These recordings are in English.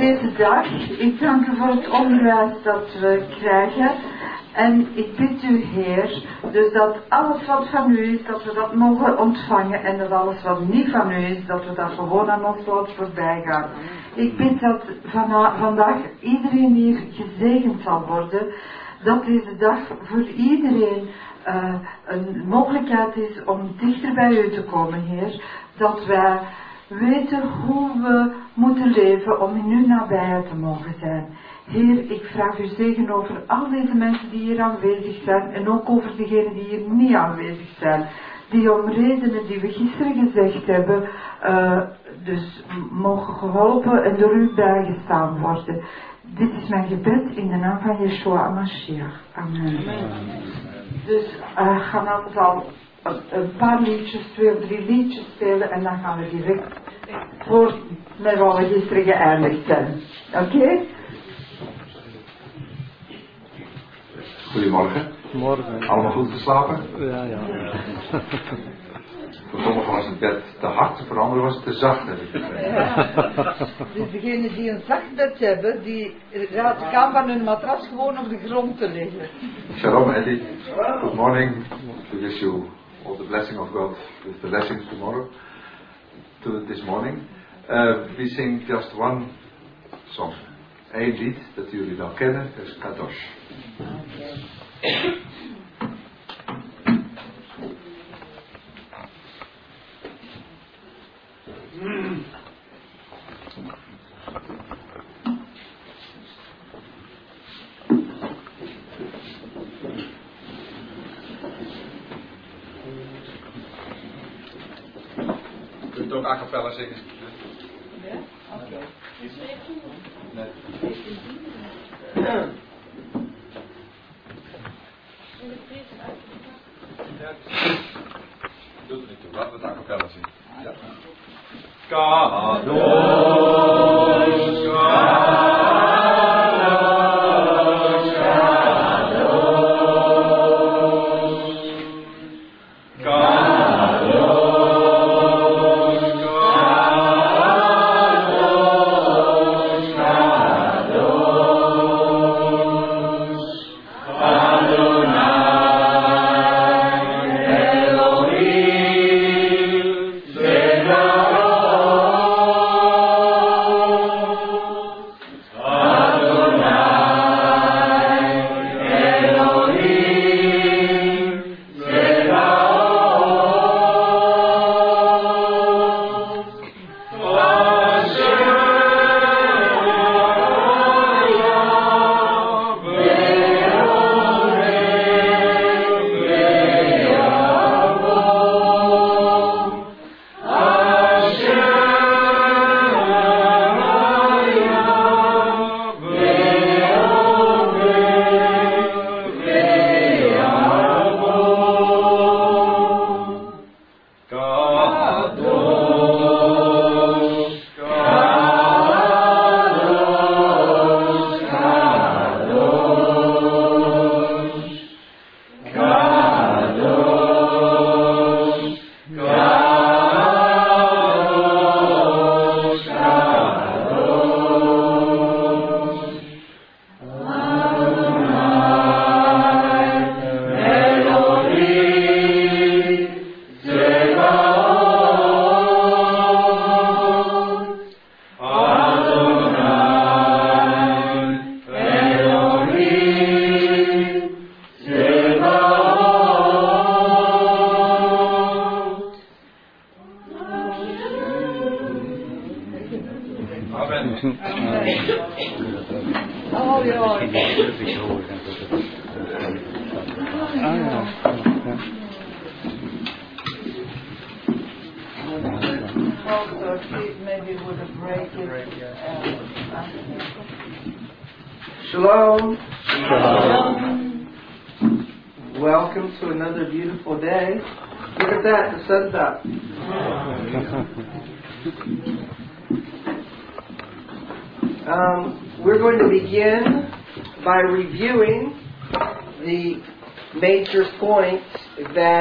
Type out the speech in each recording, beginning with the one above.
deze dag. Ik dank u voor het onderwijs dat we krijgen. En ik bid u, Heer, dus dat alles wat van u is, dat we dat mogen ontvangen. En dat alles wat niet van u is, dat we dat gewoon aan ons laten voorbij gaan. Ik bid dat vandaag iedereen hier gezegend zal worden. Dat deze dag voor iedereen eh, een mogelijkheid is om dichter bij u te komen, Heer. Dat wij weten hoe we moeten leven om in uw nabijheid te mogen zijn. Heer, ik vraag u zegen over al deze mensen die hier aanwezig zijn en ook over degenen die hier niet aanwezig zijn. Die om redenen die we gisteren gezegd hebben, eh, dus mogen geholpen en door u bijgestaan worden. Dit is mijn gebed in de naam van Yeshua Mashiach. Amen. Dus uh, Hanan zal een, paar liedjes, twee of drie liedjes spelen en dan gaan we direct voor met wat we gisteren geëindigd zijn. Oké? Goedemorgen. Morgen. Allemaal goed geslapen? Ja, ja. Voor sommigen was het bed te hard, voor anderen was het te zacht. Heb ik begrepen. Dus degenen die een zacht bed hebben, die raad kan van hun matras gewoon op de grond te liggen. Shalom Eddie. Good morning. You all the blessing of God with the blessings tomorrow. To this morning. Uh, we sing just one song. Eén lied dat jullie wel kennen, is Kadosh. Je kunt ook a cappella zingen. Doet er niet toe, laten we het a cappella zingen. Ja. Kadosh,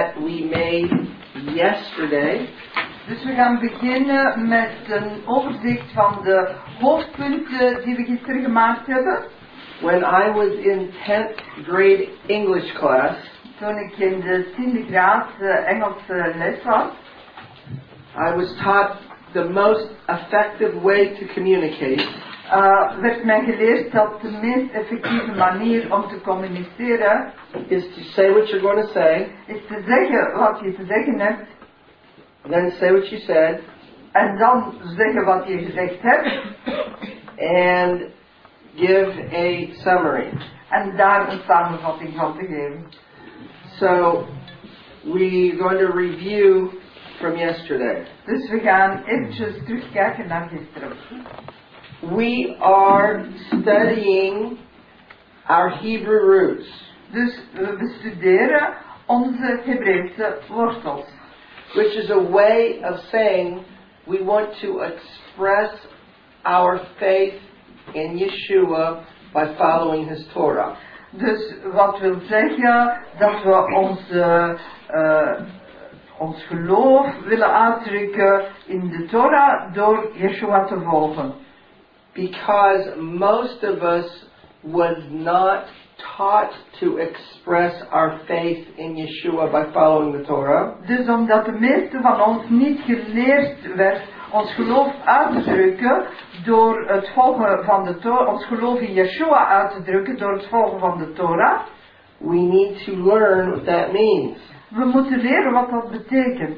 that we made yesterday. Dus we gaan beginnen met een overzicht van de hoofdpunten die we gisteren gemaakt hebben. When I was in 10th grade English class, Toen ik in de tiende graad eh, Engelse les was, I was taught the most effective way to communicate eh, werd mij geleerd dat de meest effectieve manier om te communiceren is to say what you're going to say, is te zeggen wat je te zeggen hebt then say what you said, en dan zeggen wat je gezegd hebt and give a summary. en daar een samenvatting van te geven. So, we're going to review from yesterday. Dus we gaan eventjes terugkijken naar gisteren. We are studying our Hebrew roots, Dus we bestuderen onze Hebreeuwse wortels. which is a way of saying we want to express our faith in Yeshua by following his Torah. Dus wat wil zeggen dat we onze, eh, ons geloof willen uitdrukken in de Torah door Yeshua te volgen. Because most of us was not taught to express our faith in Yeshua by following the Torah, Dus omdat de meeste van ons niet geleerd werd ons geloof uit te drukken door het volgen van de Torah, ons geloof in Yeshua uit te drukken door het volgen van de Torah, we need to learn what that means. we moeten leren wat dat betekent.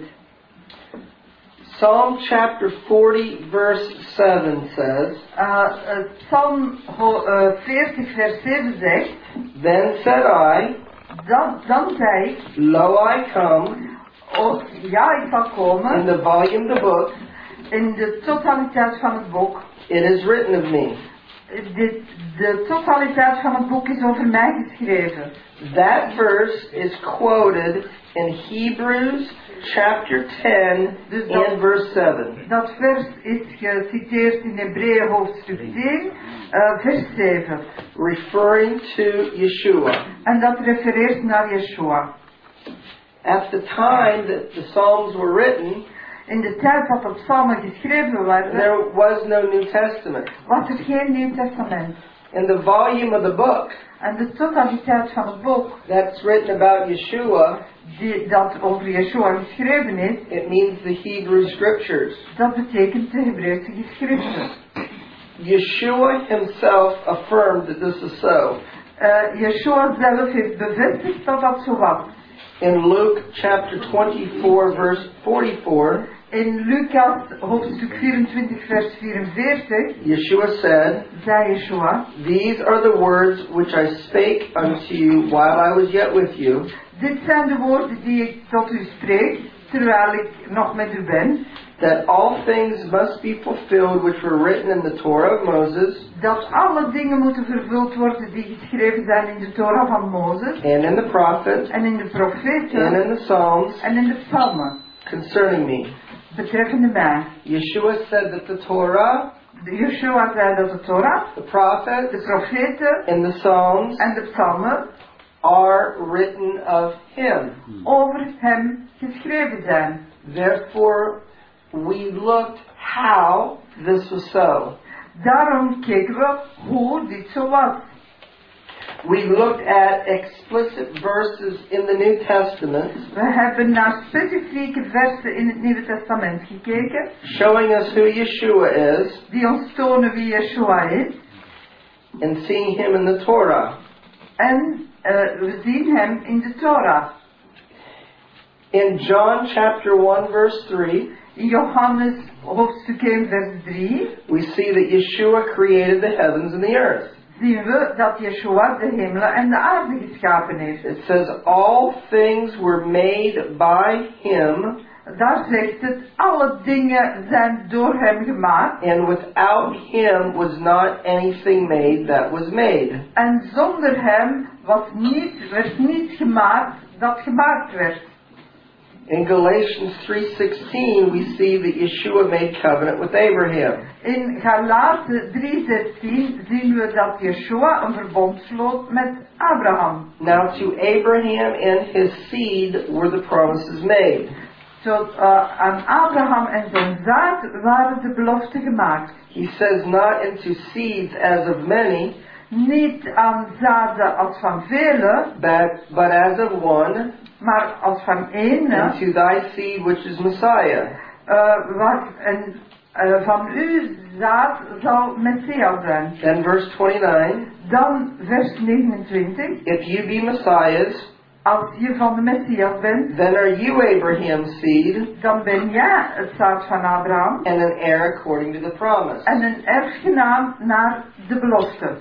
Psalm chapter 40, verse 7 says, Uh, uh, Psalm uh, 40 vers 7 zegt, Then said I, dan, dan zei ik, Lo, I come, oh, ja ik zal in the volume of the book, in de totaliteit van het boek. it is written of me. De, de totaliteit van het boek is over mij geschreven. That verse is quoted in Hebrews chapter 10 and verse 7. Dat vers is geciteerd in Hebreeën hoofdstuk 10, uh, vers 7. referring to Yeshua. En dat refereert naar Yeshua. At the time that the Psalms were written, In de tijd dat de psalmen geschreven werden, there was no New Testament. was er geen Nieuw Testament. In the volume of the book En de totaliteit van het boek, that's written about Yeshua, dat over Yeshua geschreven is, it means the Hebrew Scriptures. dat betekent de Hebreeuwse geschriften. Yeshua himself affirmed that this is so. Uh, Yeshua zelf heeft bevestigd dat dat zo was. In Luke chapter 24, verse 44, In Lucas hoofdstuk 24 vers 44 Yeshua said, zei Yeshua, These are the words which I spake unto you while I was yet with you, dit zijn de woorden die ik tot u spreek, terwijl ik nog met u ben, that all things must be fulfilled which were written in the Torah of Moses, dat alle dingen moeten vervuld worden die geschreven zijn in de Torah van Mozes and in the prophets, en in de and in the Psalms en in de psalmen, concerning me. Yeshua said that the Torah, Yeshua zei dat de Torah, the de prophets, profeten and the Psalms en de psalmen are written of him. Hmm. over hem geschreven zijn. Therefore, we looked how this was so. Daarom keken we hoe dit zo was. We looked at explicit verses in the New Testament We hebben naar specifieke versen in het Nieuwe Testament gekeken, showing us who Yeshua is die ons tonen wie Yeshua is. and seeing him in the Torah. En eh, we zien hem in de Torah. In John chapter 1 verse 3, In Johannes hoofdstuk 1 vers 3 we see that Yeshua created the heavens and the earth. Zien we dat Yeshua de hemelen en de aarde geschapen heeft. It says all things were made by him Daar zegt het, alle dingen zijn door hem gemaakt. and without him was not anything made that was made. En zonder hem was niet, werd niets gemaakt dat gemaakt werd. In Galatians 3:16 we see that Yeshua made covenant with Abraham. In Galaten 3:16 zien we dat Yeshua een verbond sloot met Abraham. Now to Abraham and his seed were the promises made. Tot eh, aan Abraham en zijn zaad waren de beloften gemaakt. He says, not into seeds as of many, Niet aan zaden als van velen, but, but as of one, maar als van één. and to thy seed which is Messiah. eh, wat, en eh, van uw zaad zal Messias zijn. Then verse 29, Dan vers 29. if you be Messiahs, Als je van de Messias bent, then are you Abraham's seed dan ben jij het zaad van Abraham and an heir according to the promise. en een erfgenaam naar de belofte.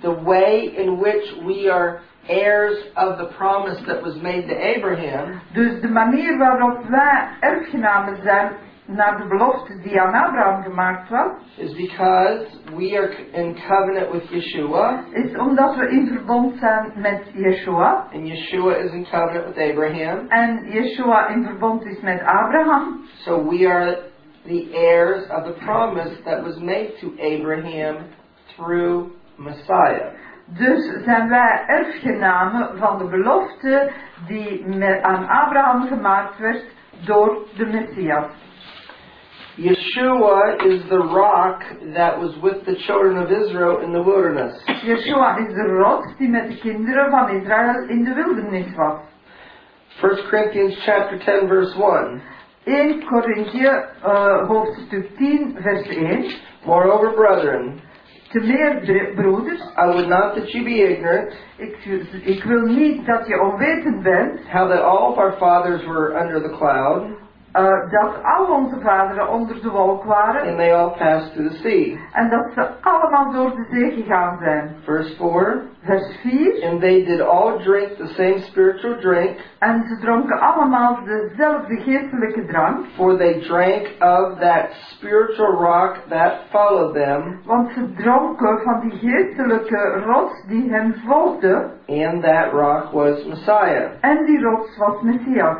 The way in which we are heirs of the promise that was made to Abraham Dus de manier waarop wij erfgenamen zijn naar de belofte die aan Abraham gemaakt was, is because we are in covenant with Yeshua, is omdat we in verbond zijn met Yeshua. and Yeshua is in covenant with Abraham. En Yeshua in verbond is met Abraham. So we are the heirs of the promise that was made to Abraham through Messiah. Dus zijn wij erfgenamen van de belofte die aan Abraham gemaakt werd door de Messias. Yeshua is the rock that was with the children of Israel in the wilderness. Yeshua is de rots die met de kinderen van Israël in de wildernis was. 1 Corinthians chapter 10 verse 1. 1 Korinthe eh, hoofdstuk 10 vers 1. Moreover, brethren, Te meer bre- broeders, I would not that you be ignorant. Ik, ik wil niet dat je onwetend bent. How that all of our fathers were under the cloud, eh, dat al onze vaderen onder de wolk waren and they all passed through the sea. en dat ze allemaal door de zee gegaan zijn. Verse 4. Vers 4. And they did all drink the same spiritual drink, En ze dronken allemaal dezelfde geestelijke drank, for they drank of that spiritual rock that followed them, want ze dronken van die geestelijke rots die hen volgde, and that rock was Messiah. en die rots was Messias.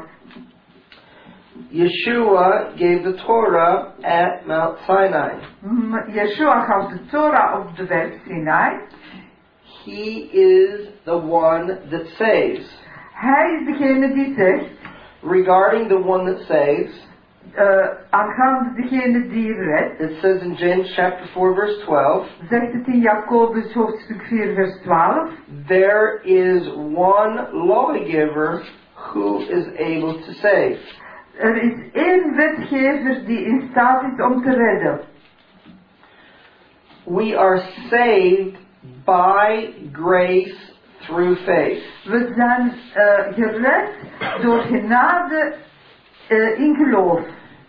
Yeshua gave the Torah at Mount Sinai. Yeshua gaf de Torah of de berg Sinai. He is the one that saves. Hij is degene die zegt, Regarding the one that saves, eh, aangaande degene die redt, it says in James chapter 4 verse 12, zegt het in Jacobus hoofdstuk 4 vers 12, there is one lawgiver who is able to save. Er is één wetgever die in staat is om te redden. We are saved by grace through faith. We zijn eh, gered door genade eh, in geloof.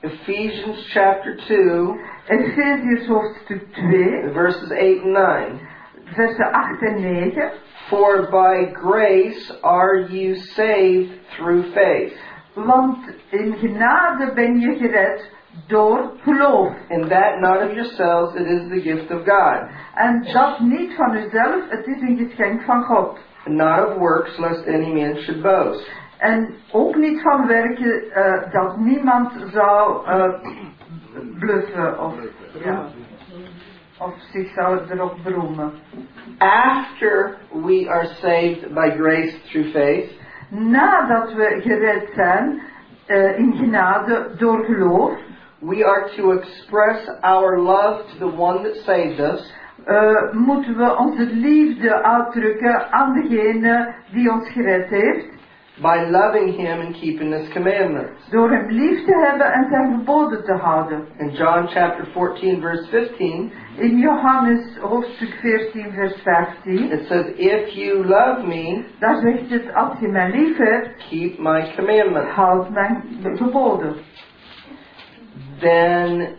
Ephesians chapter 2, Efeziërs hoofdstuk 2, verses 8 and 9. versen 8 en 9. For by grace are you saved through faith. Want in genade ben je gered door geloof. And that not of yourselves, it is the gift of God. En dat niet van uzelf, het is een geschenk van God. And not of works, lest any man should boast. En ook niet van werken eh, dat niemand zou eh, bluffen of, ja, of zich zou erop beroemen. After we are saved by grace through faith, Nadat we gered zijn eh, in genade door geloof, we are to express our love to the one that saved us eh, moeten we onze liefde uitdrukken aan degene die ons gered heeft, by loving him and keeping his commandments. door hem lief te hebben en zijn verboden te houden. In John chapter 14 verse 15, In Johannes hoofdstuk 14 vers 15, it says, If you love me, daar zegt het, als je mij lief hebt, keep my commandments. houd mijn geboden. Then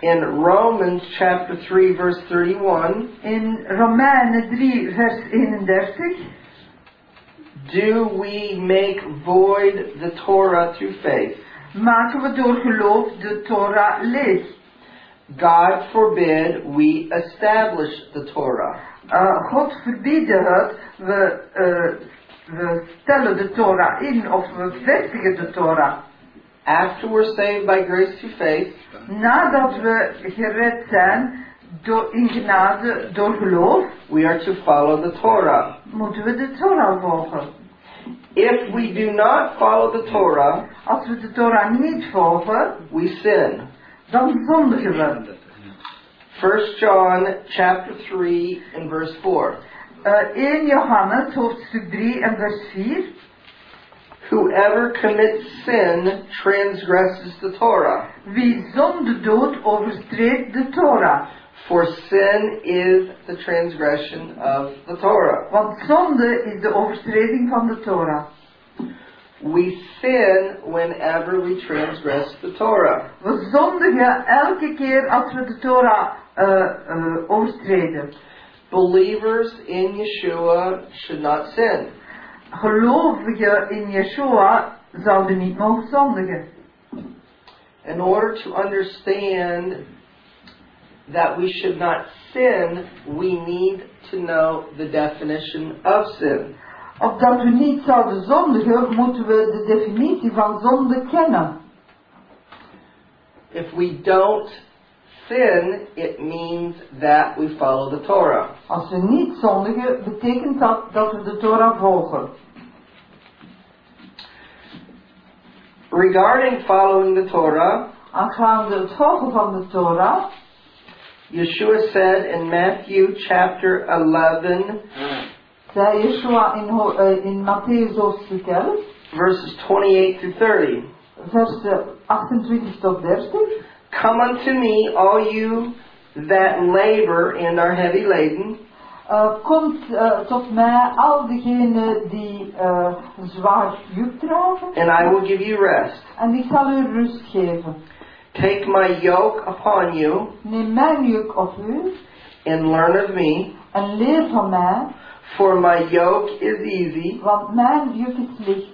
in Romans chapter 3 verse 31, In Romeinen 3 vers 31, do we make void the Torah through faith? maken we door geloof de Torah leeg. God forbid we establish the Torah. Uh, God verbieden het, we, uh, we stellen de Torah in of we vestigen de Torah. After we're saved by grace through faith, Nadat we gered zijn door, in genade door geloof, we are to follow the Torah. moeten we de Torah volgen. If we do not follow the Torah, Als we de Torah niet volgen, we sin. We. 1 John chapter 3 and verse 4. Eh 1 Johannes, hoofdstuk 3 en vers 4. Whoever commits sin transgresses the Torah, Wie zonde doet, overtreedt de Torah. for sin is the transgression of the Torah. Want zonde is de overtreding van de Torah. We sin whenever we transgress the Torah. We zondigen elke keer als we de Torah eh, eh, overtreden. Believers in Yeshua should not sin. Gelovigen in Yeshua zouden niet mogen zondigen. In order to understand that we should not sin, we need to know the definition of sin. Opdat we niet zouden zondigen, moeten we de definitie van zonde kennen. If we don't sin, it means that we follow the Torah. Als we niet zondigen, betekent dat dat we de Torah volgen. Regarding following the Torah, Aangaande het volgen van de Torah, Yeshua said in Matthew chapter 11, hmm. In, in Matthäus hoofdstuk 11, verses 28 through 30. versen 28 tot 30. Come unto me, all you that labor and are heavy laden, Eh, komt eh, tot mij al diegenen die eh, zwaar juk dragen, and I will give you rest. en ik zal u rust geven. Take my yoke upon you Neem mijn juk op u and learn of me, en leer van mij, for my yoke is easy want mijn juk is licht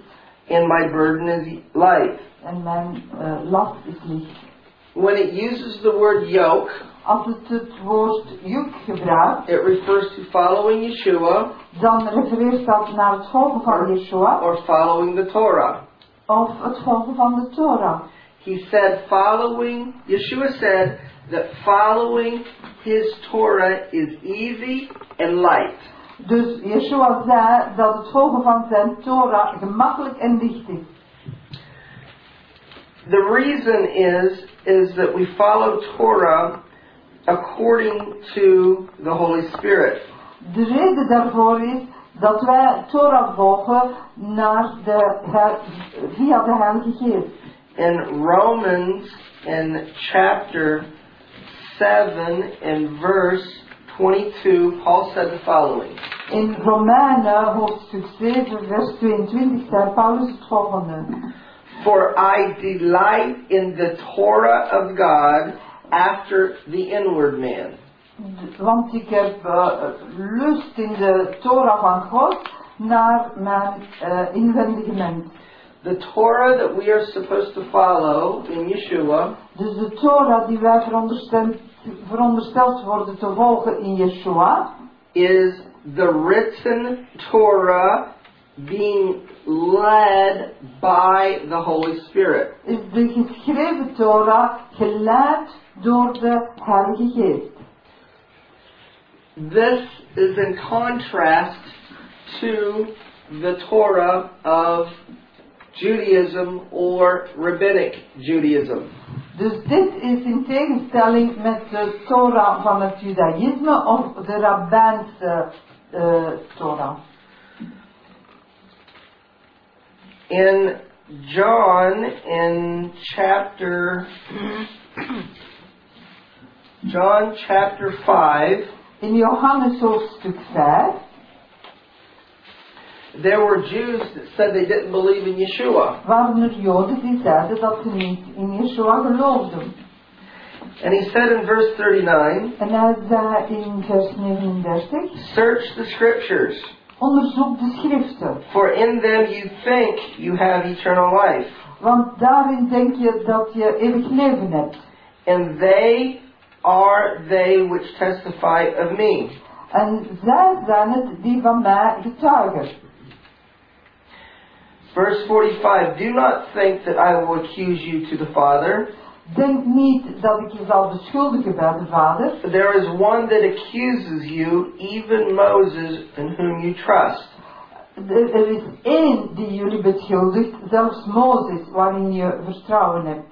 and my burden is light. en mijn eh, last is licht. When it uses the word yoke, Als het het woord juk gebruikt, it refers to following Yeshua dan refereert dat naar het volgen van Yeshua or following the Torah. of het volgen van de Torah. He said following, Yeshua said that following his Torah is easy and light. Dus Yeshua zei dat het volgen van zijn Torah gemakkelijk en licht is. The reason is, is that we follow Torah according to the Holy Spirit. De reden daarvoor is dat wij Torah volgen naar de, via de Heilige Geest. In Romans, in chapter 7, in verse 22, Paul said the following. In Romeinen hoofdstuk 7 vers 22 zei Paulus het volgende. For I delight in the Torah of God after the inward man. Want ik heb eh, lust in de Torah van God naar mijn eh, inwendige mens. The Torah that we are supposed to follow in Yeshua Dus de Torah die wij verondersteld, verondersteld worden te volgen in Yeshua, is the written Torah being led by the Holy Spirit. is de geschreven Torah geleid door de Heilige Geest. This is in contrast to the Torah of Judaism or Rabbinic Judaism. Dus dit is in tegenstelling met de Torah van het Judaïsme of de Rabbijnse eh, Torah. In John, in chapter, John chapter 5, In Johannes hoofdstuk 5 there were Jews that said they didn't believe in Yeshua. waren er Joden die zeiden dat ze niet in Yeshua geloofden. And he said in verse 39, En hij zei in vers 39, Search the scriptures, onderzoek de schriften, for in them you think you have eternal life, want daarin denk je dat je eeuwig leven hebt. and they are they which testify of me. En zij zijn het die van mij getuigen. Verse 45 Do not think that I will accuse you to the Father. Denk niet dat ik je zal beschuldigen bij de Vader. There is one that accuses you, even Moses, in whom you trust. er er is één die jullie beschuldigt, zelfs Mozes, waarin je vertrouwen hebt.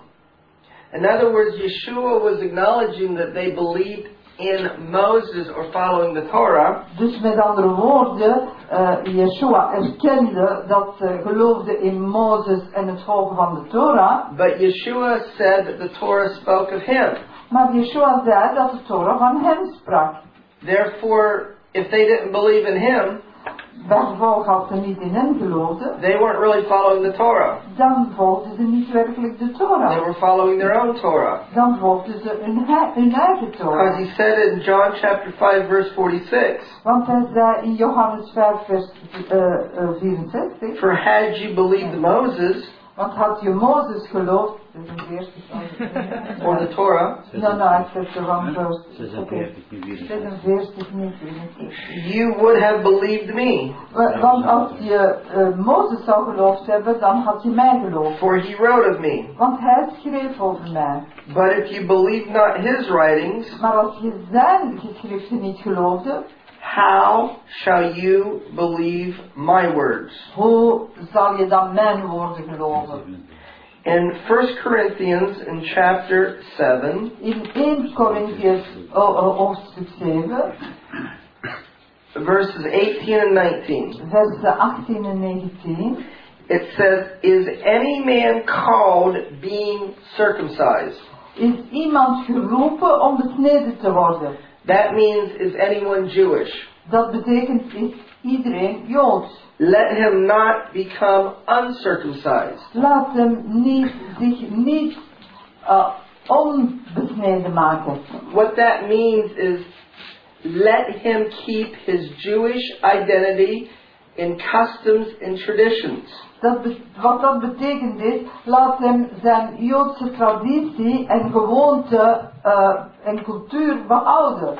In other words, Yeshua was acknowledging that they believed in Moses or following the Torah, Dus met andere woorden, eh Yeshua erkende dat ze geloofden in Mozes en het volgen van de Torah. but Yeshua said that the Torah spoke of him. Maar Yeshua zei dat de Torah van hem sprak. Therefore, if they didn't believe in him, Bijgevolg als ze niet in hem geloofden, they weren't really following the Torah. dan volgden ze niet werkelijk de They were following their own Torah. Dan volgden ze hun, hun eigen Because Torah. he said it in John chapter 5 verse 46, Want hij zei in Johannes 5 vers eh, eh, 64, For had you believed Moses want had je Mozes geloofd, 46, or the Torah, No, no, I said the wrong verse. Okay. 46, niet 44. 46, niet 44. you would have believed me. Wa- Want als je eh, Mozes zou geloofd hebben, dan had je mij geloofd. For he wrote of me. Want hij schreef over mij. But if you believe not his writings, Maar als je zijn geschriften niet geloofde, how shall you believe my words? hoe zal je dan mijn woorden geloven? In 1 Corinthians in chapter 7, In 1 Corinthians oh, oh, oh hoofdstuk 7, verses 18 and 19, versen 18 en 19, it says, Is any man called being circumcised? is iemand geroepen om besneden te worden. That means, is anyone Jewish? Dat betekent is iedereen Joods. Let him not become uncircumcised. Laat hem niet, zich niet uh, onbesneden maken. What that means is, let him keep his Jewish identity in customs and traditions. Dat wat dat betekent is, laat hem zijn Joodse traditie en gewoonte uh, en cultuur behouden.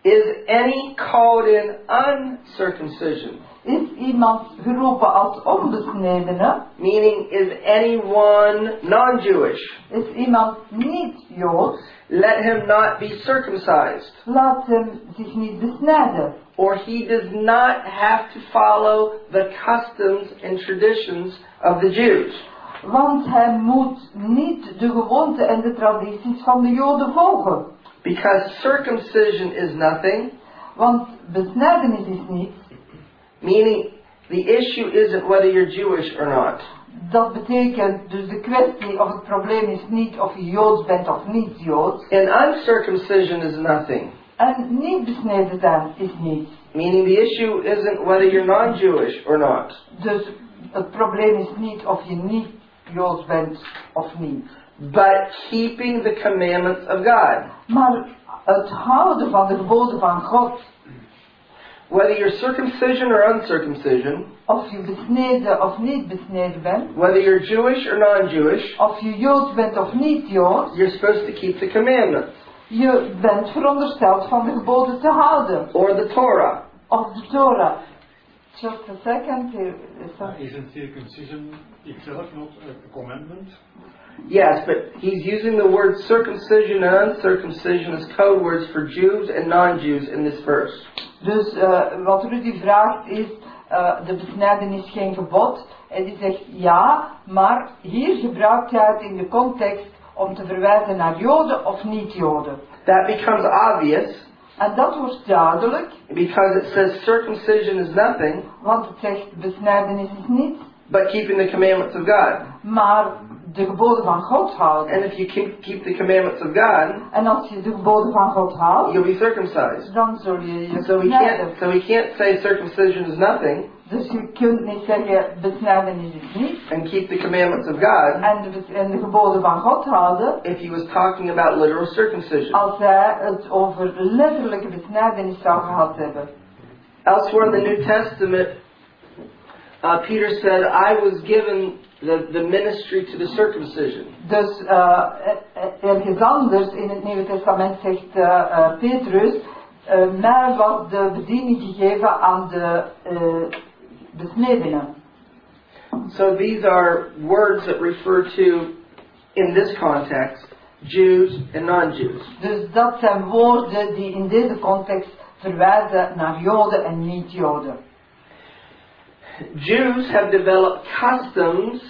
Is any called in uncircumcision? Is iemand geroepen als onbesnedene? Meaning, is anyone non Jewish? Is iemand niet Joods? Let him not be circumcised. Laat hem zich niet besnijden. Or he does not have to follow the customs and traditions of the Jews. Want hij moet niet de gewoonten en de tradities van de Joden volgen. Because circumcision is nothing, Want besnijdenis is niets. meaning the issue isn't whether you're Jewish or not. Dat betekent dus de kwestie of het probleem is niet of je Joods bent of niet Joods. And uncircumcision is nothing, En niet besneden zijn is niets. meaning the issue isn't whether you're non Jewish or not. Dus het probleem is niet of je niet Joods bent of niet. but keeping the commandments of God. Maar het houden van de geboden van God, Whether you're circumcision or uncircumcision, of je besneden of niet besneden bent, whether you're Jewish or non Jewish, of je Joods bent of niet Joods, you're supposed to keep the commandments je bent verondersteld van de geboden te houden. or the Torah. Of de Torah. Just a second, here is Uh, that- Isn't circumcision itself not a commandment? Yes, but he's using the word circumcision and uncircumcision as code words for Jews and non Jews in this verse. Dus eh, wat Rudy vraagt is, eh, de besnijdenis is geen gebod. En die zegt ja, maar hier gebruikt hij het in de context om te verwijzen naar Joden of niet-Joden. That becomes obvious En dat wordt duidelijk, because it says circumcision is nothing want het zegt besnijdenis is niets, but keeping the commandments of God. maar de geboden van God houden. And if you keep, keep the commandments of God, En als je de geboden van God houdt, you'll be circumcised. dan zul je je So we can't so we can't say circumcision is nothing Dus je kunt niet zeggen besnijdenis is niets and keep the commandments of God en de, en de geboden van God houden, if he was talking about literal circumcision. als hij het over letterlijke besnijdenis zou gehad hebben. Elsewhere in the New Testament, uh, Peter said, "I was given the, the ministry to the circumcision." Dus eh, ergens anders in het Nieuwe Testament zegt eh, eh, Petrus, eh, mij was de bediening gegeven aan de eh So these are words that refer to, in this context, Jews and non-Jews. Dus dat zijn woorden die in deze context verwijzen naar Joden en niet-Joden. Jews have developed customs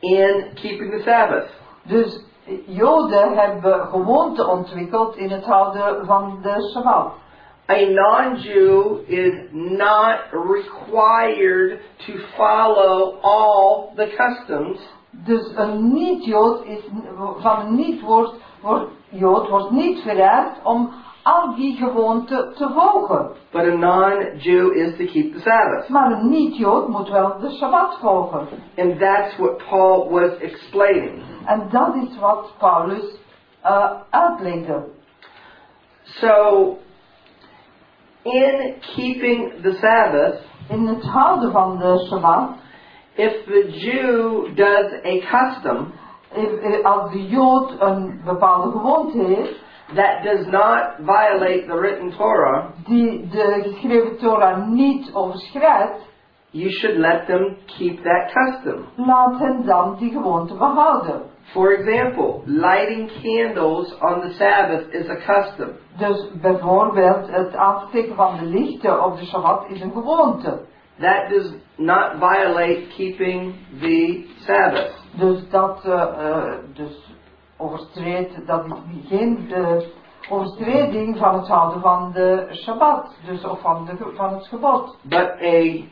in keeping the Sabbath. Dus Joden hebben gewoonten ontwikkeld in het houden van de Shabbat. A non-Jew is not required to follow all the customs Dus een niet-Jood is, van een niet-Jood wordt, Jood wordt niet vereist om al die gewoonten te volgen. But a non-Jew is to keep the Sabbath. Maar een niet-Jood moet wel de Shabbat volgen. And that's what Paul was explaining. En dat is wat Paulus uh, uitlegde. So, in keeping the Sabbath, In het houden van de Shabbat, if the Jew does a custom eh, als de Jood een bepaalde gewoonte heeft, that does not violate the written Torah, die de geschreven Torah niet overschrijdt, you should let them keep that custom. laat hen dan die gewoonte behouden. For example, lighting candles on the Sabbath is a custom. Dus bijvoorbeeld het aansteken van de lichten op de Shabbat is een gewoonte. That does not violate keeping the Sabbath. Dus dat uh, uh, dus overtreedt, dat is geen de overtreding van het houden van de Shabbat, dus of van, de, van het gebod. But a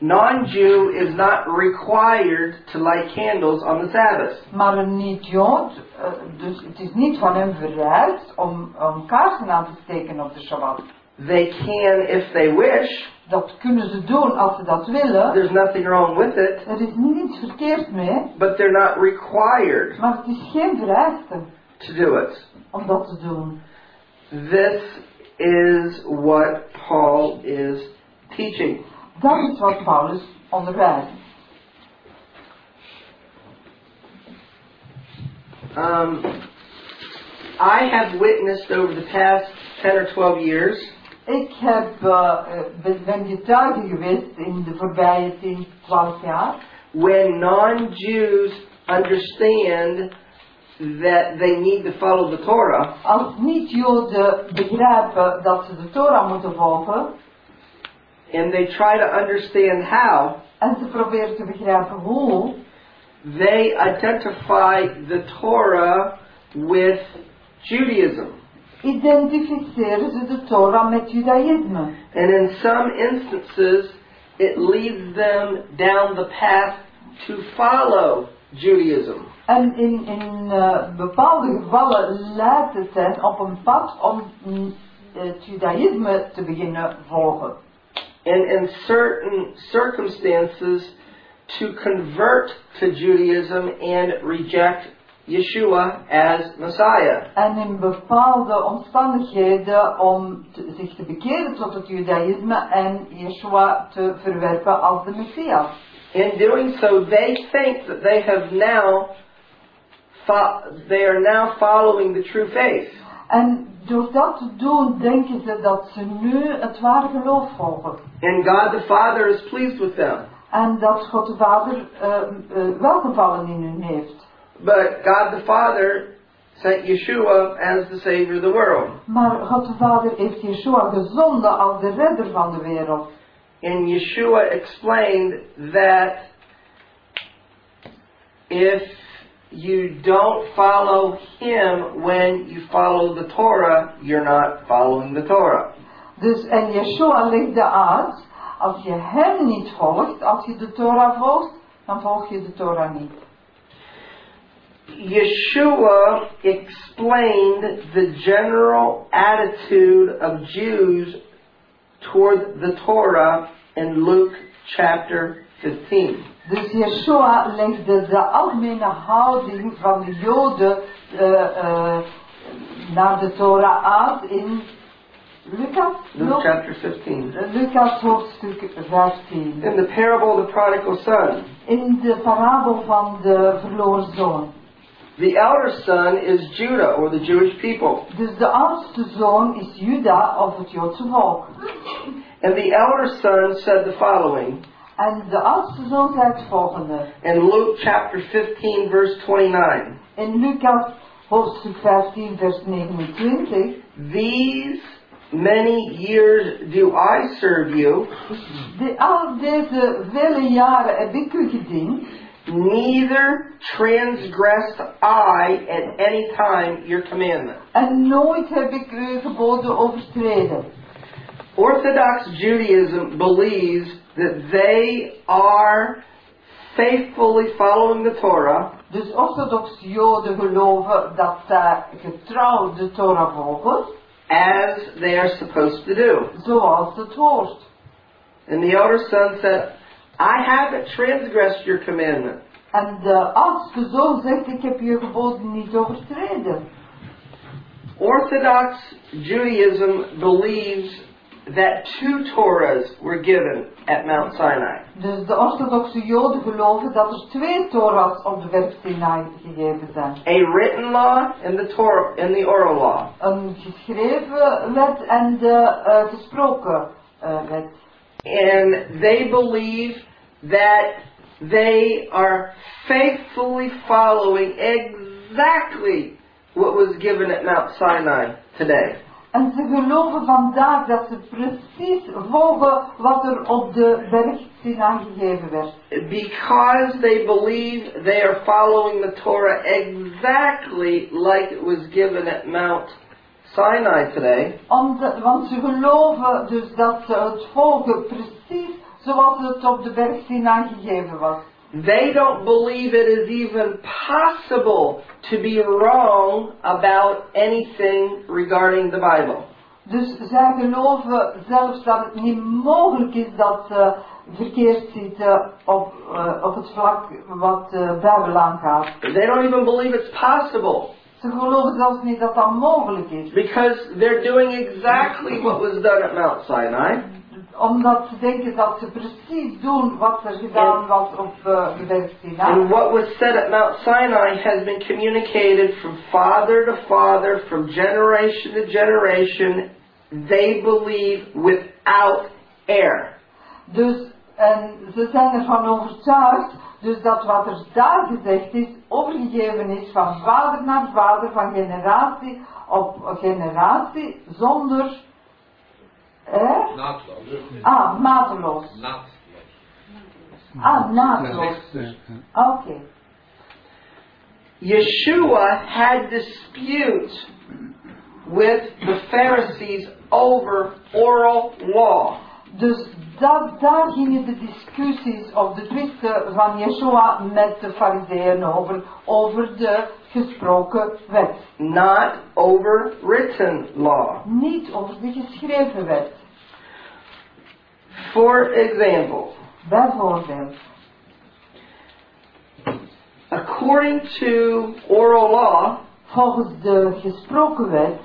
non-Jew is not required to light candles on the Sabbath. Maar een niet-Jood, uh, dus het is niet van hem vereist om, om kaarsen aan te steken op de Shabbat. They can if they wish. Dat kunnen ze doen als ze dat willen. There's nothing wrong with it. Er is niets verkeerd mee, But they're not required maar het is geen vereiste to do it. om dat te doen. This is what Paul is teaching. Dat is Paulus onderwijst. Um, I have witnessed over the past 10 or 12 years Ik heb, uh, ben getuige geweest in de voorbije 10, 12 jaar. when non-Jews understand that they need to follow the Torah, Als niet-Joden begrijpen dat ze de Torah moeten volgen. And they try to understand how, En ze proberen te begrijpen hoe. they identify the Torah with Judaism. Identificeren ze de Torah met Judaïsme. And in some instances, it leads them down the path to follow Judaism. En in, in uh, bepaalde gevallen leidt het hen op een pad om mm, het Judaïsme te beginnen volgen. And in certain circumstances, to convert to Judaism and reject Yeshua as Messiah. En in bepaalde omstandigheden om te- zich te bekeren tot het Judaïsme en Yeshua te verwerpen als de Messias. In doing so, they think that they have now, they are now following the true faith. En door dat te doen denken ze dat ze nu het ware geloof volgen. And God the Father is pleased with them. En dat God de Vader uh, uh, welgevallen in hun heeft. But God the Father sent Yeshua as the Savior of the world. Maar God de Vader heeft Yeshua gezonden als de redder van de wereld. And Yeshua explained that if you don't follow Him when you follow the Torah, you're not following the Torah. Dus en Yeshua legde uit, als je hem niet volgt, als je de Torah volgt, dan volg je de Torah niet. Yeshua explained the general attitude of Jews toward the Torah in Luke chapter 15. Dus Yeshua legde de algemene houding van de Joden eh, eh, naar de Torah uit in Lucas, Luke chapter 15. Lucas hoofdstuk 15. In the parable of the prodigal son, In de parabel van de verloren zoon. the elder son is Judah or the Jewish people. Dus de oudste zoon is Juda of het Joodse volk. And the elder son said the following En de oudste zoon zei het volgende. in Luke chapter 15, verse 29 In Lucas hoofdstuk 15 vers 29. These many years do I serve you, De, al deze vele jaren heb ik u gediend. neither transgressed I at any time your commandment. En nooit heb ik uw geboden overtreden. Orthodox Judaism believes that they are faithfully following the Torah Dus orthodox joden geloven dat zij uh, getrouw de Torah volgen, as they are supposed to do. zoals het hoort. And the elder son said, I haven't transgressed your commandment. En de uh, oudste zoon zegt, ik heb je geboden niet overtreden. Orthodox Judaism believes that two Torahs were given at Mount Sinai. Dus de orthodoxe joden geloven dat er twee Torahs op de berg Sinai gegeven zijn. A written law and the Torah and the oral law. Een geschreven wet en de eh, gesproken eh, wet. And they believe that they are faithfully following exactly what was given at Mount Sinai today. En ze geloven vandaag dat ze precies volgen wat er op de berg Sinai gegeven werd. Because they believe they are following the Torah exactly like it was given at Mount Sinai today, Omdat, want ze geloven dus dat ze het volgen precies zoals het op de berg Sinai gegeven was. They don't believe it is even possible to be wrong about anything regarding the Bible. Dus zij geloven zelfs dat het niet mogelijk is dat ze verkeerd zitten eh, op, eh, op het vlak wat de Bijbel aangaat. They don't even believe it's possible Ze geloven zelfs niet dat dat mogelijk is. because they're doing exactly what was done at Mount Sinai. Omdat ze denken dat ze precies doen wat er gedaan was op eh, de berg Sinai. And what was said at Mount Sinai has been communicated from father to father, from generation to generation. They believe without error. Dus, en ze zijn ervan overtuigd, dus dat wat er daar gezegd is, overgegeven is van vader naar vader, van generatie op generatie, zonder, eh? Naadloos. Ah, mateloos. Naadloos. Ah, naadloos. Ja. Yeshua had dispute with the Pharisees over oral law. Dus dat, daar gingen de discussies of de twisten van Yeshua met de fariseeën over, over de gesproken wet. not over written law. Niet over de geschreven wet. For example, Bijvoorbeeld, according to oral law, volgens de gesproken wet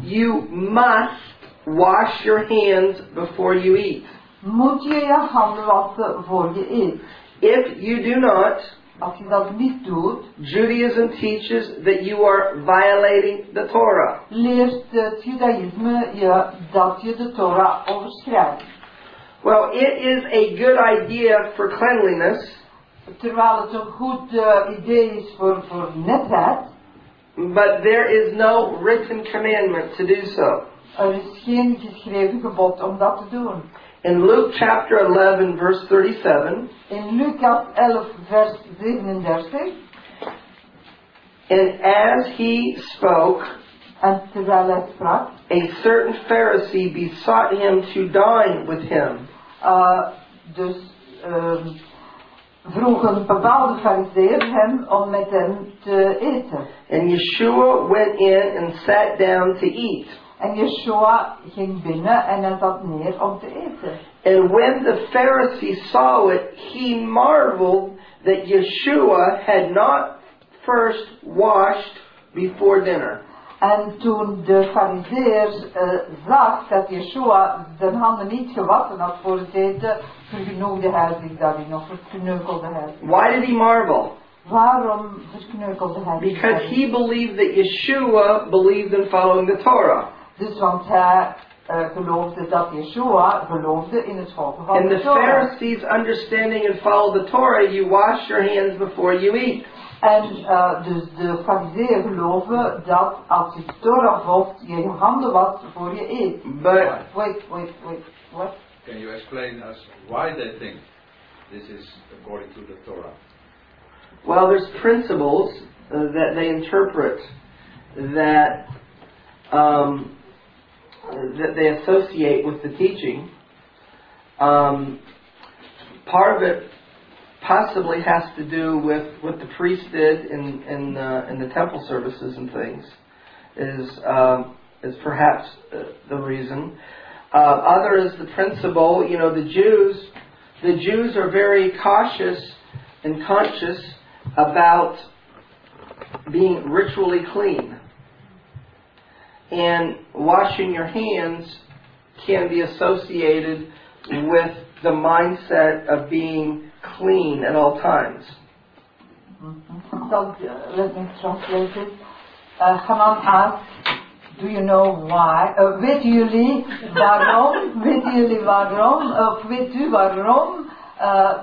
you must wash your hands before you eat. moet je je handen wassen voor je eet. If you do not, Als je dat niet doet, Judaism teaches that you are violating the Torah. leert het judaïsme je dat je de Torah overschrijdt. Well, it is a good idea for cleanliness, Terwijl het een goed idee is voor, voor netheid, but there is no written commandment to do so. Er is geen geschreven gebod om dat te doen. In Luke chapter 11, verse 37, In Lucas 11, vers 37, and as he spoke, en terwijl hij sprak, a certain Pharisee besought him to dine with him. Uh, dus ehm, vroeg een bepaalde fariseer hem om met hem te eten. And Yeshua went in and sat down to eat. En Yeshua ging binnen en hij zat neer om te eten. And when the Pharisee saw it, he marveled that Yeshua had not first washed before dinner. En toen de fariseer eh, zag dat Yeshua zijn handen niet gewassen had voor het eten, vergenoegde hij zich daarin of verkneukelde hij zich. Why did he marvel? Waarom verkneukelde hij zich Because he believed that Yeshua believed in following the Torah. Dus want hij eh, geloofde dat Yeshua geloofde in het volgen van And the Pharisees' understanding and follow the Torah, you wash your hands before you eat. En eh, dus de fariseeën geloven dat als je de Torah volgt, je je handen wast voor je eet. But Wait, wait, wait, what? Can you explain us why they think this is according to the Torah? Well, there's principles uh, that they interpret that um, that they associate with the teaching. Um, part of it possibly has to do with what the priest did in in, uh, in the temple services and things. Is um, is perhaps uh, the reason. Uh, other is the principle. You know, the Jews the Jews are very cautious and conscious about being ritually clean. And washing your hands can be associated with the mindset of being clean at all times. So, let me translate it. Uh, Hanan asks, do you know why? Uh, weten jullie waarom? weten jullie waarom? Of weet u waarom?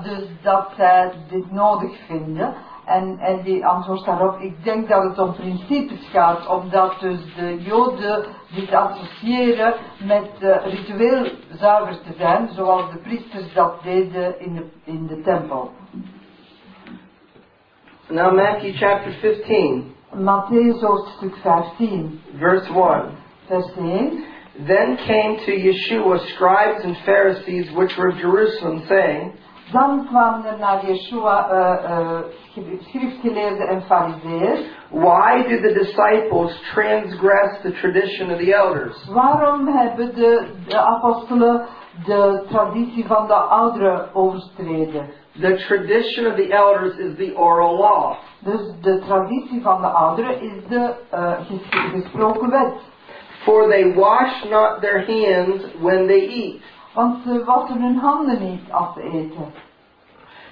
dus dat zij dit nodig vinden? En, en die antwoordt daarop, ik denk dat het om principes gaat, omdat dus de Joden dit associëren met uh, ritueel zuiver te zijn, zoals de priesters dat deden in de, in de tempel. Now, Matthew chapter 15, Matthäus hoofdstuk 15, verse 1. vers 1. Then came to Yeshua scribes and Pharisees which were of Jerusalem, saying, naar Yeshua uh, uh, schriftgeleerden en fariseeën. Why do the disciples transgress the tradition of the elders? Waarom hebben de, de apostelen de traditie van de ouderen overstreden? The tradition of the elders is the oral law. Dus de traditie van de ouderen is de uh, ges- gesproken wet. For they wash not their hands when they eat. Want ze wassen hun handen niet als ze eten.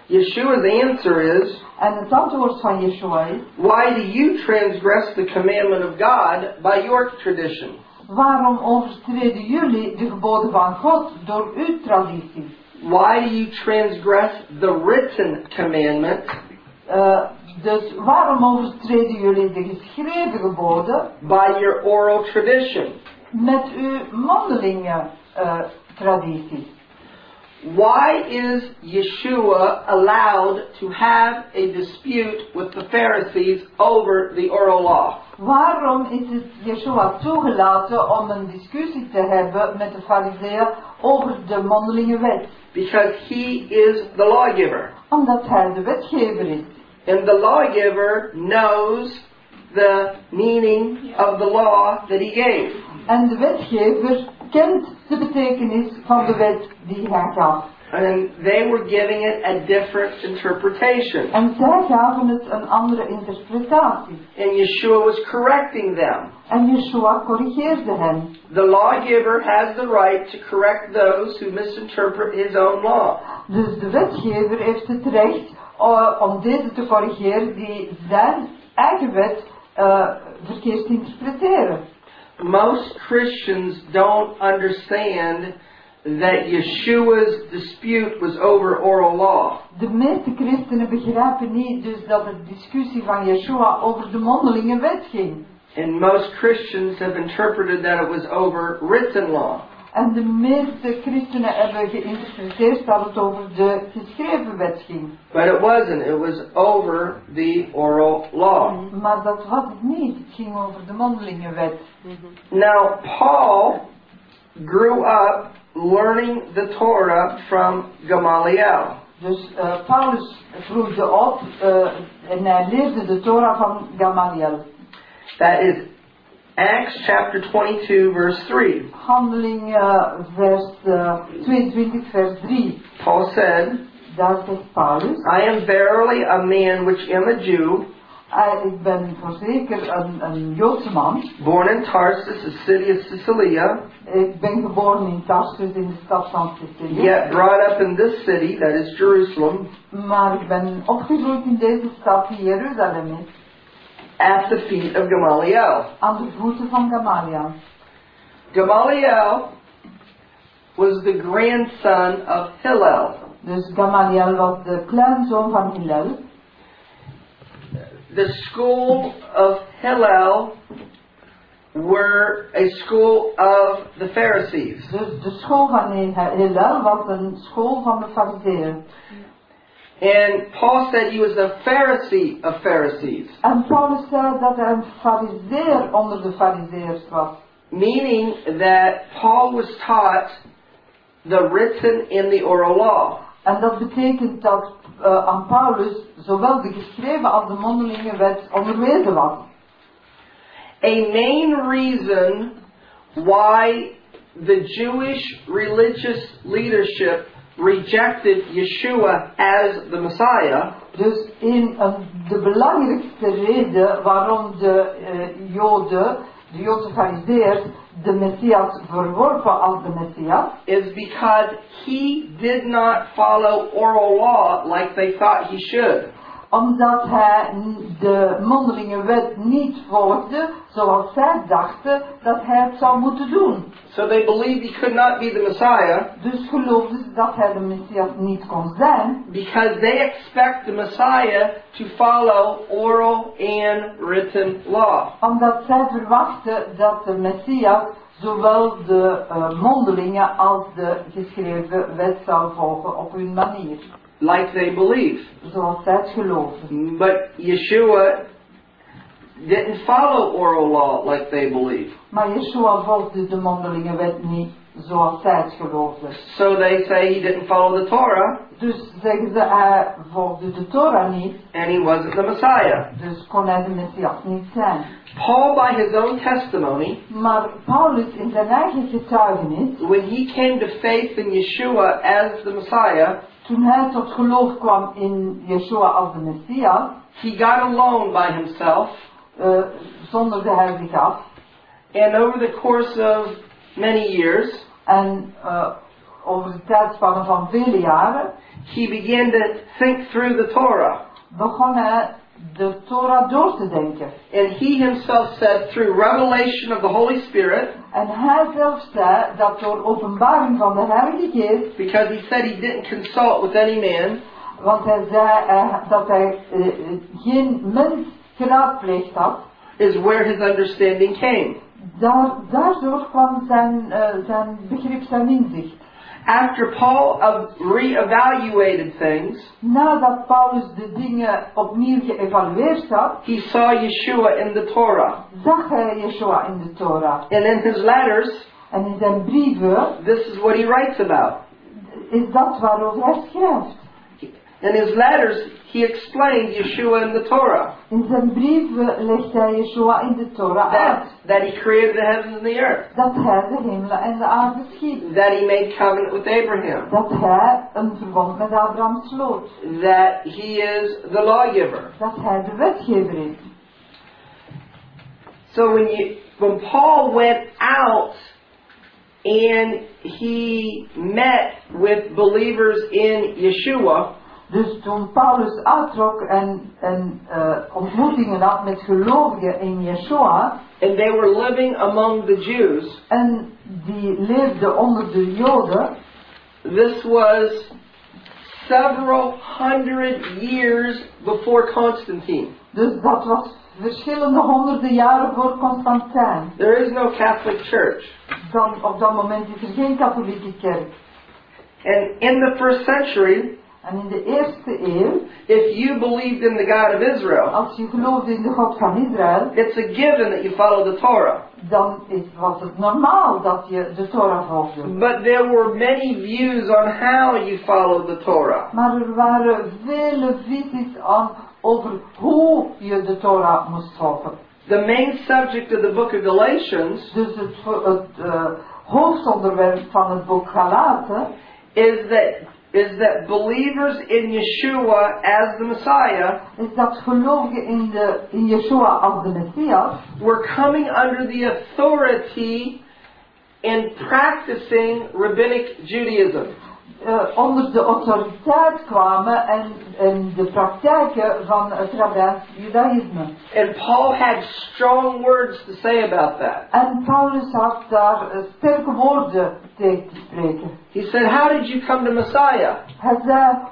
Yeshua's answer is, En het antwoord van Yeshua is, Why do you transgress the commandment of God by your tradition? waarom overtreden jullie de geboden van God door uw traditie? Why do you transgress the written commandment Uh, dus waarom overtreden jullie de geschreven geboden by your oral tradition? met uw mondelinge uh, Why is Yeshua allowed to have a dispute with the Pharisees over the oral law? Waarom is het Yeshua toegelaten om een discussie te hebben met de fariseeën over de mondelinge wet? Because he is the lawgiver. Omdat hij de wetgever is. And the lawgiver knows the meaning of the law that he gave. En de wetgever kent de betekenis van de wet die hij gaf. And they were giving it a different interpretation. En zij gaven het een andere interpretatie. And Yeshua was correcting them. En Yeshua corrigeerde hen. The lawgiver has the right to correct those who misinterpret his own law. Dus de wetgever heeft het recht uh, om deze te corrigeren die zijn eigen wet uh, verkeerd interpreteren. Most Christians don't understand that Yeshua's dispute was over oral law. De meeste christenen begrijpen niet dus dat de discussie van Yeshua over de mondelinge wet ging. And most Christians have interpreted that it was over written law. En de meeste christenen hebben geïnterpreteerd dat het over de geschreven wet ging. But it wasn't. It was over the oral law. Maar dat was het niet. Het ging over de mondelinge wet. Now, Paul grew up learning the Torah from Gamaliel. Dus eh, Paulus groeide op eh, en hij leerde de Torah van Gamaliel. That is Acts chapter 22, verse 3. Handeling eh, vers eh, 22, vers 3. Paul said, Daar zegt Paulus. I am verily a man which am a Jew, eh, ik ben voorzeker een, een Joodse man. born in Tarsus, a city of Cilicia, Ik ben geboren in Tarsus in de stad van Sicilië. yet brought up in this city, that is Jerusalem, Maar ik ben opgegroeid in deze stad die Jeruzalem is. At the feet of Gamaliel. Aan de voeten van Gamaliel. Gamaliel was the grandson of Hillel. Dus Gamaliel was de kleinzoon van Hillel. the school of Hillel were a school of the Pharisees. Dus de school van Hillel was een school van de fariseeën. And Paul said he was a Pharisee of Pharisees, En Paulus zei dat hij een fariseer onder de fariseërs was. meaning that Paul was taught the written and the oral law. En dat betekent dat eh, aan Paulus zowel de geschreven als de mondelinge wet onderwezen was. A main reason why the Jewish religious leadership rejected Yeshua as the Messiah Dus een, een, de belangrijkste reden waarom de eh, Joden, de Joodse fariseërs, de Messias verworpen als de Messias, is because he did not follow oral law like they thought he should. Omdat hij de mondelinge wet niet volgde zoals zij dachten dat hij het zou moeten doen. So they believed he could not be the Messiah Dus geloofden ze dat hij de Messias niet kon zijn, because they expect the Messiah to follow oral and written law. omdat zij verwachten dat de Messias zowel de eh, mondelinge als de geschreven wet zou volgen op hun manier, Like they believe. zoals zij het geloofden. But Yeshua didn't follow oral law like they believe. Maar Yeshua volgde de mondelinge wet niet zoals zij het geloofden. So they say he didn't follow the Torah Dus zeggen ze, hij volgde de Torah niet, and he wasn't the Messiah. dus kon hij de Messias niet zijn. Paul, by his own testimony, Maar Paulus in zijn eigen getuigenis, when he came to faith in Yeshua as the Messiah, toen hij tot geloof kwam in Yeshua als de Messias, he got alone by himself, eh, zonderde hij zich af. and over the course of many years, En eh, over de tijdspannen van vele jaren he began to think through the Torah. begon hij de Torah door te denken. And he himself said, through revelation of the Holy Spirit, En hij zelf zei dat door openbaring van de Heilige Geest, because he said he didn't consult with any man, want hij zei eh, dat hij eh, geen mens geraadpleegd had, is where his understanding came. daar, daardoor kwam zijn, eh, zijn begrip, zijn inzicht. After Paul re-evaluated things, Nadat Paulus de dingen opnieuw geëvalueerd had, he saw Yeshua in the Torah. zag hij Yeshua in de Torah. And in his letters, En in zijn brieven this is what he writes about. is dat waarover hij schrijft. In his letters, he explained Yeshua in the Torah. In zijn brieven legt hij Yeshua in de Torah That, uit. that he created the heavens and the earth. Dat hij de hemelen en de aarde schiep. That he made covenant with Abraham. Dat hij een verbond met Abraham sloot. That he is the lawgiver. Dat hij de wetgever is. So when you when Paul went out and he met with believers in Yeshua, Dus toen Paulus uittrok en, en eh, ontmoetingen had met gelovigen in Yeshua. and they were living among the Jews, En die leefden onder de Joden. this was several hundred years before Constantine. Dus dat was verschillende honderden jaren voor Constantijn. There is no Catholic Church. Dan, op dat moment is er geen katholieke kerk. And in the first century, En in de eerste eeuw, if you believed in the God of Israel, als je geloofde in de God van Israël, it's a given that you follow the Torah. dan is, was het normaal dat je de Torah volgde. But there were many views on how you follow the Torah. Maar er waren vele visies aan over hoe je de Torah moest volgen. The main subject of the book of Galatians Dus het, het eh, hoofdonderwerp van het boek Galaten is that is that believers in Yeshua as the Messiah is dat gelovigen in, de, in Yeshua als de Messias were coming under the authority and practicing rabbinic Judaism. eh, onder de autoriteit kwamen en, en de praktijken van het rabbijns judaïsme. And Paul had strong words to say about that. En Paulus had daar eh, sterke woorden tegen te spreken. He said, How did you come to Messiah?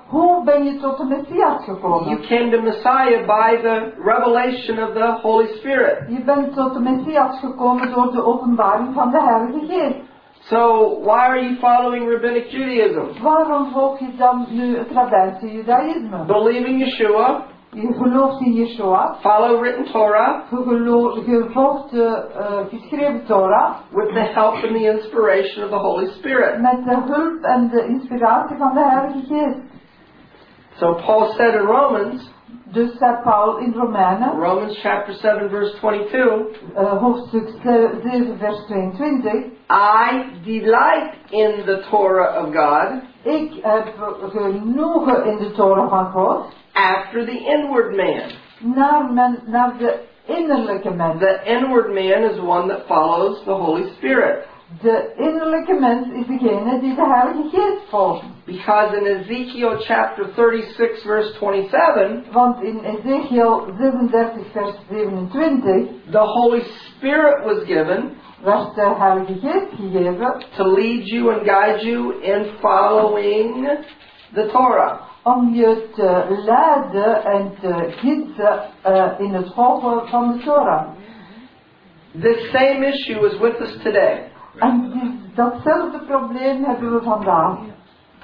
Hoe ben je tot de Messias You came to Messiah by the revelation of the Holy Spirit. Je bent tot de Messias gekomen door de openbaring van de Heilige Geest. So why are you following rabbinic Judaism? Waarom volg je dan nu het rabbijnse judaïsme? Believe in Yeshua, Je gelooft in Yeshua, follow written Torah. Je, gelo- je volgt de eh, geschreven Torah. With the help and the inspiration of the Holy Spirit. met de hulp en de inspiratie van de Heilige Geest. So Paul said in Romans, Dus zei Paul in Romeinen, Romans chapter 7 verse 22, eh, hoofdstuk 7 vers 22, I delight in the Torah of God. Ik heb genoegen in de Torah van God, after the inward man. naar, men, naar de innerlijke mens. The inward man is one that follows the Holy Spirit. De innerlijke mens is degene die de Heilige Geest volgt. Because in Ezekiel chapter 36 verse 27, Want in Ezekiel 36 vers 27 the Holy Spirit was given werd de Heilige Geest gegeven to lead you and guide you in following the Torah. Om je te leiden en te gidsen eh, in het volgen van de Torah. This same issue is with us today. En die- datzelfde probleem hebben we vandaag.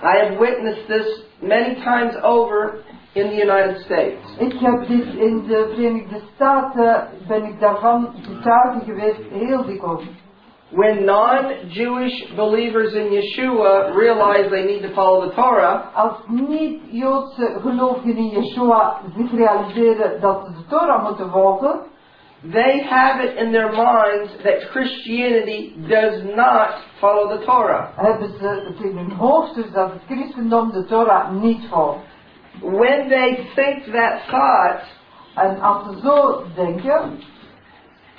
I have witnessed this many times over in the United States. Ik heb dit in de Verenigde Staten, ben ik daarvan getuige geweest, heel dikwijls. When non-Jewish believers in Yeshua realize they need to follow the Torah, Als niet-Joodse gelovigen in Yeshua zich realiseren dat ze de Torah moeten volgen, they have it in their minds that Christianity does not follow the Torah. hebben ze het in hun hoofd dus dat het christendom de Torah niet volgt. When they think that thought, En als ze zo denken,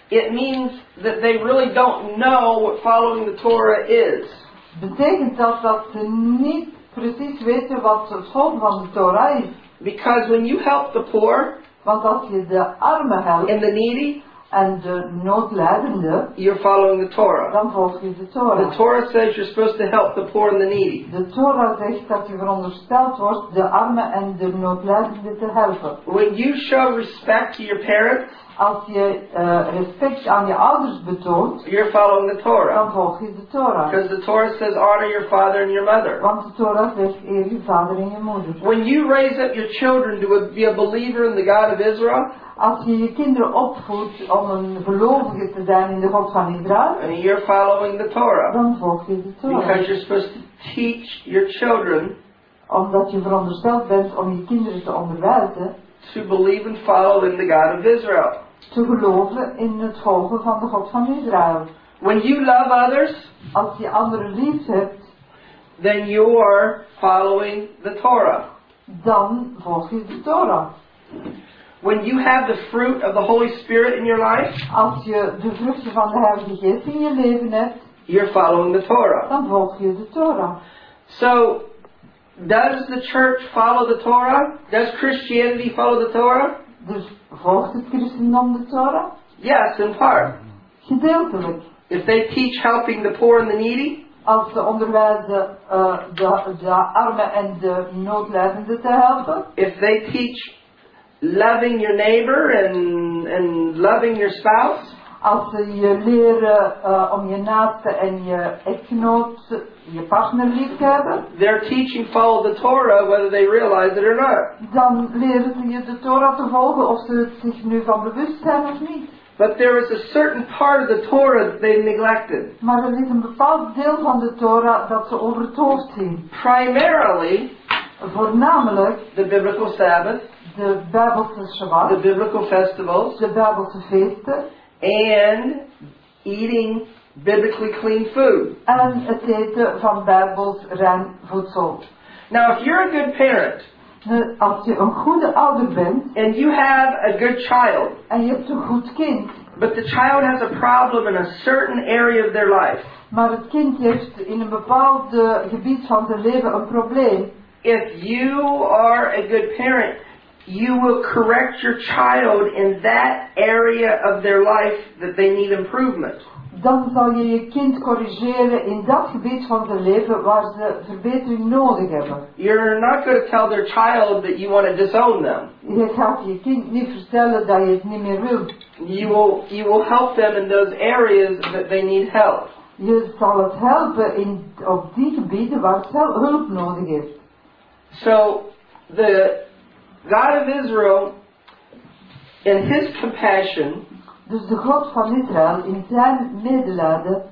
it means that they really don't know what following the Torah is. betekent dat dat ze niet precies weten wat het volgen van de Torah is. Because when you help the poor Want als je de armen helpt and the needy, en de noodlijdende, you're following the Torah. dan volg je de Torah. The Torah. Torah says you're supposed to help the poor and the needy. De Torah zegt dat je verondersteld wordt de armen en de noodlijdende te helpen. When you show respect to your parents, Als je eh, respect aan je ouders betoont, you're following the Torah. dan volg je de Torah. Because the Torah says honor your father and your mother. Want de Torah zegt eer je vader en je moeder. When you raise up your children to be a believer in the God of Israel, Als je je kinderen opvoedt om een gelovige te zijn in de God van Israël, and you're following the Torah. dan volg je de Torah. Because you're supposed to teach your children Omdat je verondersteld bent om je kinderen te onderwijzen, to believe and follow in the God of Israel. Te geloven in het volgen van de God van Israël. When you love others, Als je anderen lief hebt, then you are following the Torah. dan volg je de Torah. When you have the fruit of the Holy Spirit in your life, Als je de vruchten van de Heilige Geest in je leven hebt, you're following the Torah. dan volg je de Torah. So, does the church follow the Torah? Does Christianity follow the Torah? Dus volgt het christendom de Torah? Yes, in part. Gedeeltelijk. If they teach helping the poor and the needy, Als ze onderwijzen eh, de, de armen en de noodlijdenden te helpen. if they teach loving your neighbor and, and loving your spouse, Als ze je leren eh, om je naaste en je echtgenoot, je partner lief te hebben. they're teaching follow the Torah whether they realize it or not. Dan leren ze je de Torah te volgen of ze het zich nu van bewust zijn of niet. But there is a certain part of the Torah that they neglected. Maar er is een bepaald deel van de Torah dat ze over het hoofd zien. Primarily, Voornamelijk the biblical Sabbath, de Bijbelse the Shabbat, biblical festivals, de Bijbelse feesten and eating biblically clean food. en het eten van Bijbels rein voedsel. Now, if you're a good parent Als je een goede ouder bent and you have a good child, en je hebt een goed kind But the child has a problem in a certain area of their life. Maar het kind heeft in een bepaald eh, gebied van zijn leven een probleem. If you are a good parent, you will correct your child in that area of their life that they need improvement. Dan zal je je kind corrigeren in dat gebied van leven waar ze verbetering nodig hebben. You're not going to tell their child that you want to disown them. Je gaat je kind niet vertellen dat je het niet meer wilt. You will you will help them in those areas that they need help. Je zal het helpen in, op die gebieden waar hulp nodig. So the God of Israel in his compassion Dus de God van Israël in zijn medelijden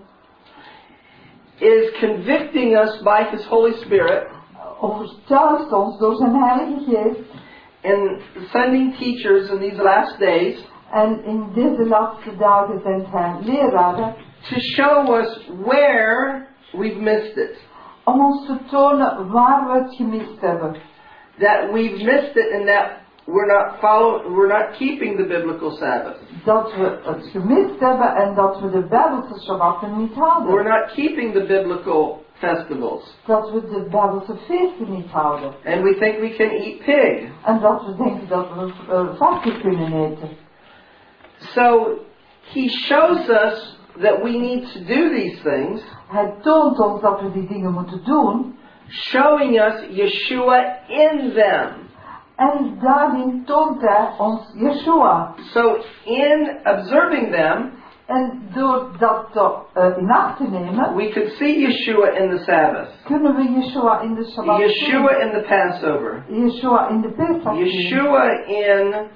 is convicting us by his Holy Spirit overtuigt ons door zijn heilige geest and sending teachers in these last days en in deze laatste dagen zijn zijn leraren to show us where we've missed it. om ons te tonen waar we het gemist hebben. That we've missed it and that we're not following we're not keeping the biblical Sabbath. Dat we het gemist hebben en dat we de Bijbelse Shabbatten niet We're not keeping the biblical festivals. Dat we de Bijbelse feesten niet houden. And we think we can eat pig. En dat we denken dat we uh, varken kunnen eten. So he shows us that we need to do these things, Hij toont ons dat we die dingen moeten doen. Showing us Yeshua in them. En daarin toont hij ons Yeshua. So in observing them, En door dat te, uh, in acht te nemen, we could see Yeshua in the Sabbath, kunnen we Yeshua in de Shabbat zien. Yeshua in the Passover, Yeshua in de Pesach. Yeshua in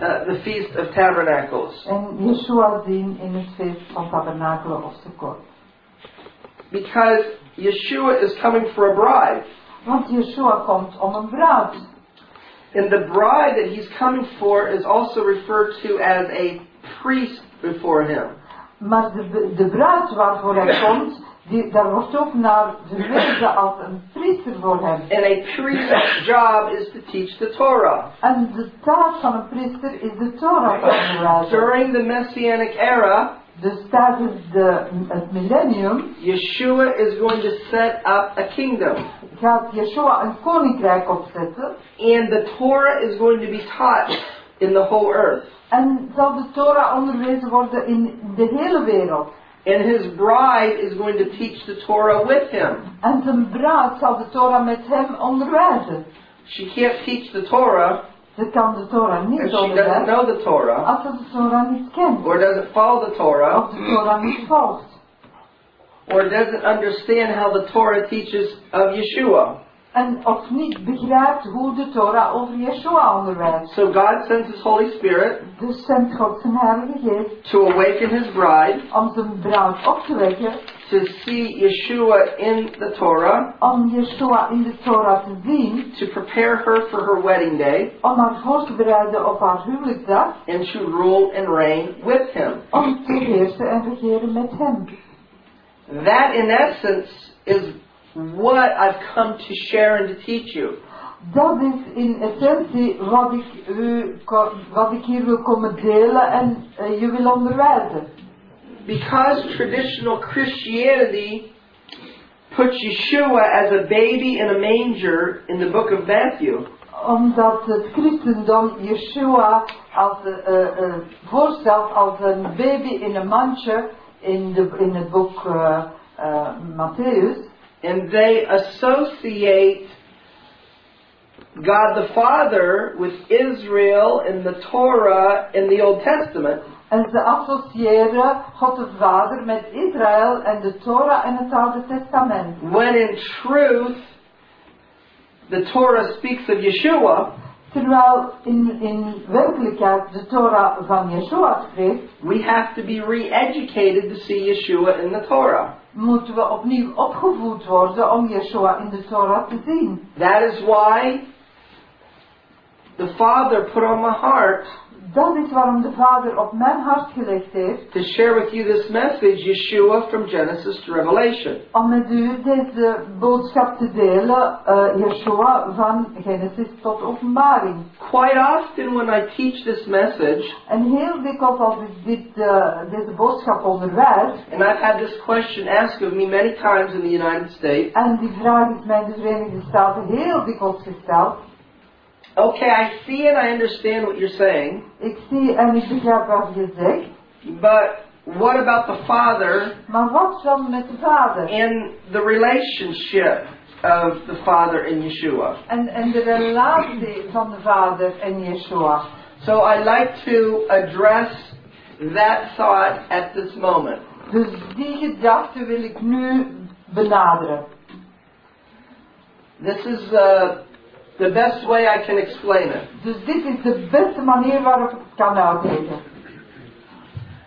uh, the Feast of Tabernacles. En Yeshua zien in het feest van Tabernakelen of Sukkot. Because Yeshua is coming for a bride. Want Yeshua komt om een bruid. And the bride that he's coming for is also referred to as a priest before him. Maar de, de bruid waarvoor hij komt, die, daar wordt ook naar verwezen als een priester voor hem. And a priest's job is to teach the Torah. En de taak van een priester is de Torah te onderwijzen. During the Messianic era, Dus tijdens de, het millennium Yeshua is going to set up a kingdom. gaat Yeshua een koninkrijk opzetten. And the Torah is going to be taught in the whole earth. En zal de Torah onderwezen worden in de hele wereld. And his bride is going to teach the Torah with him. En zijn bruid zal de Torah met hem onderwijzen. She can't teach the Torah Ze kan de Torah niet she doesn't know the Torah als ze de Torah niet kent. or doesn't follow the Torah Of de Torah niet volgt. or doesn't understand how the Torah teaches of Yeshua. En of niet begrijpt hoe de Torah over Yeshua onderwijst. So God sends his Holy Spirit Dus zendt God zijn heilige geest to awaken his bride om zijn bruid op te wekken. To see Yeshua in the Torah, Om Yeshua in de Torah te zien. to prepare her for her wedding day, Om haar voor te bereiden op haar huwelijksdag. and to rule and reign with him. Om te heersen en regeren met hem. That, in essence, is what I've come to share and to teach you. Dat is in essentie wat ik, u, wat ik hier wil komen delen en eh, je wil onderwijzen. Because traditional Christianity puts Yeshua as a baby in a manger in the book of Matthew, Omdat het christendom Yeshua als, eh, eh, voorstelt als een baby in een mandje in, de, in het boek eh eh, Matthäus. and they associate God the Father with Israel in the Torah in the Old Testament. En ze associëren God de Vader met Israël en de Torah en het Oude Testament. When in truth, the Torah speaks of Yeshua, Terwijl in, in werkelijkheid de Torah van Yeshua spreekt, we have to be re-educated to see Yeshua in the Torah. moeten we opnieuw opgevoed worden om Yeshua in de Torah te zien. That is why the Father put on my heart Dat is waarom de Vader op mijn hart gelegd heeft to share with you this message, Yeshua from Genesis to Revelation. om met u deze boodschap te delen, eh Yeshua van Genesis tot openbaring. Quite often when I teach this message, En heel dikwijls als ik dit, eh, deze boodschap onderwijs, and I've had this question asked of me many times in the United States, en die vraag is mij in de Verenigde Staten heel dikwijls gesteld, okay, I see and I understand what you're saying, ik zie en ik begrijp wat je zegt, but what about the Father maar wat dan met de Vader? and the relationship of the Father and Yeshua? En, en de relatie van de Vader en Yeshua. So I'd like to address that thought at this moment. Dus die gedachte wil ik nu benaderen. This is uh, the best way I can explain it. Dus dit is de beste manier waarop ik het kan uitleggen.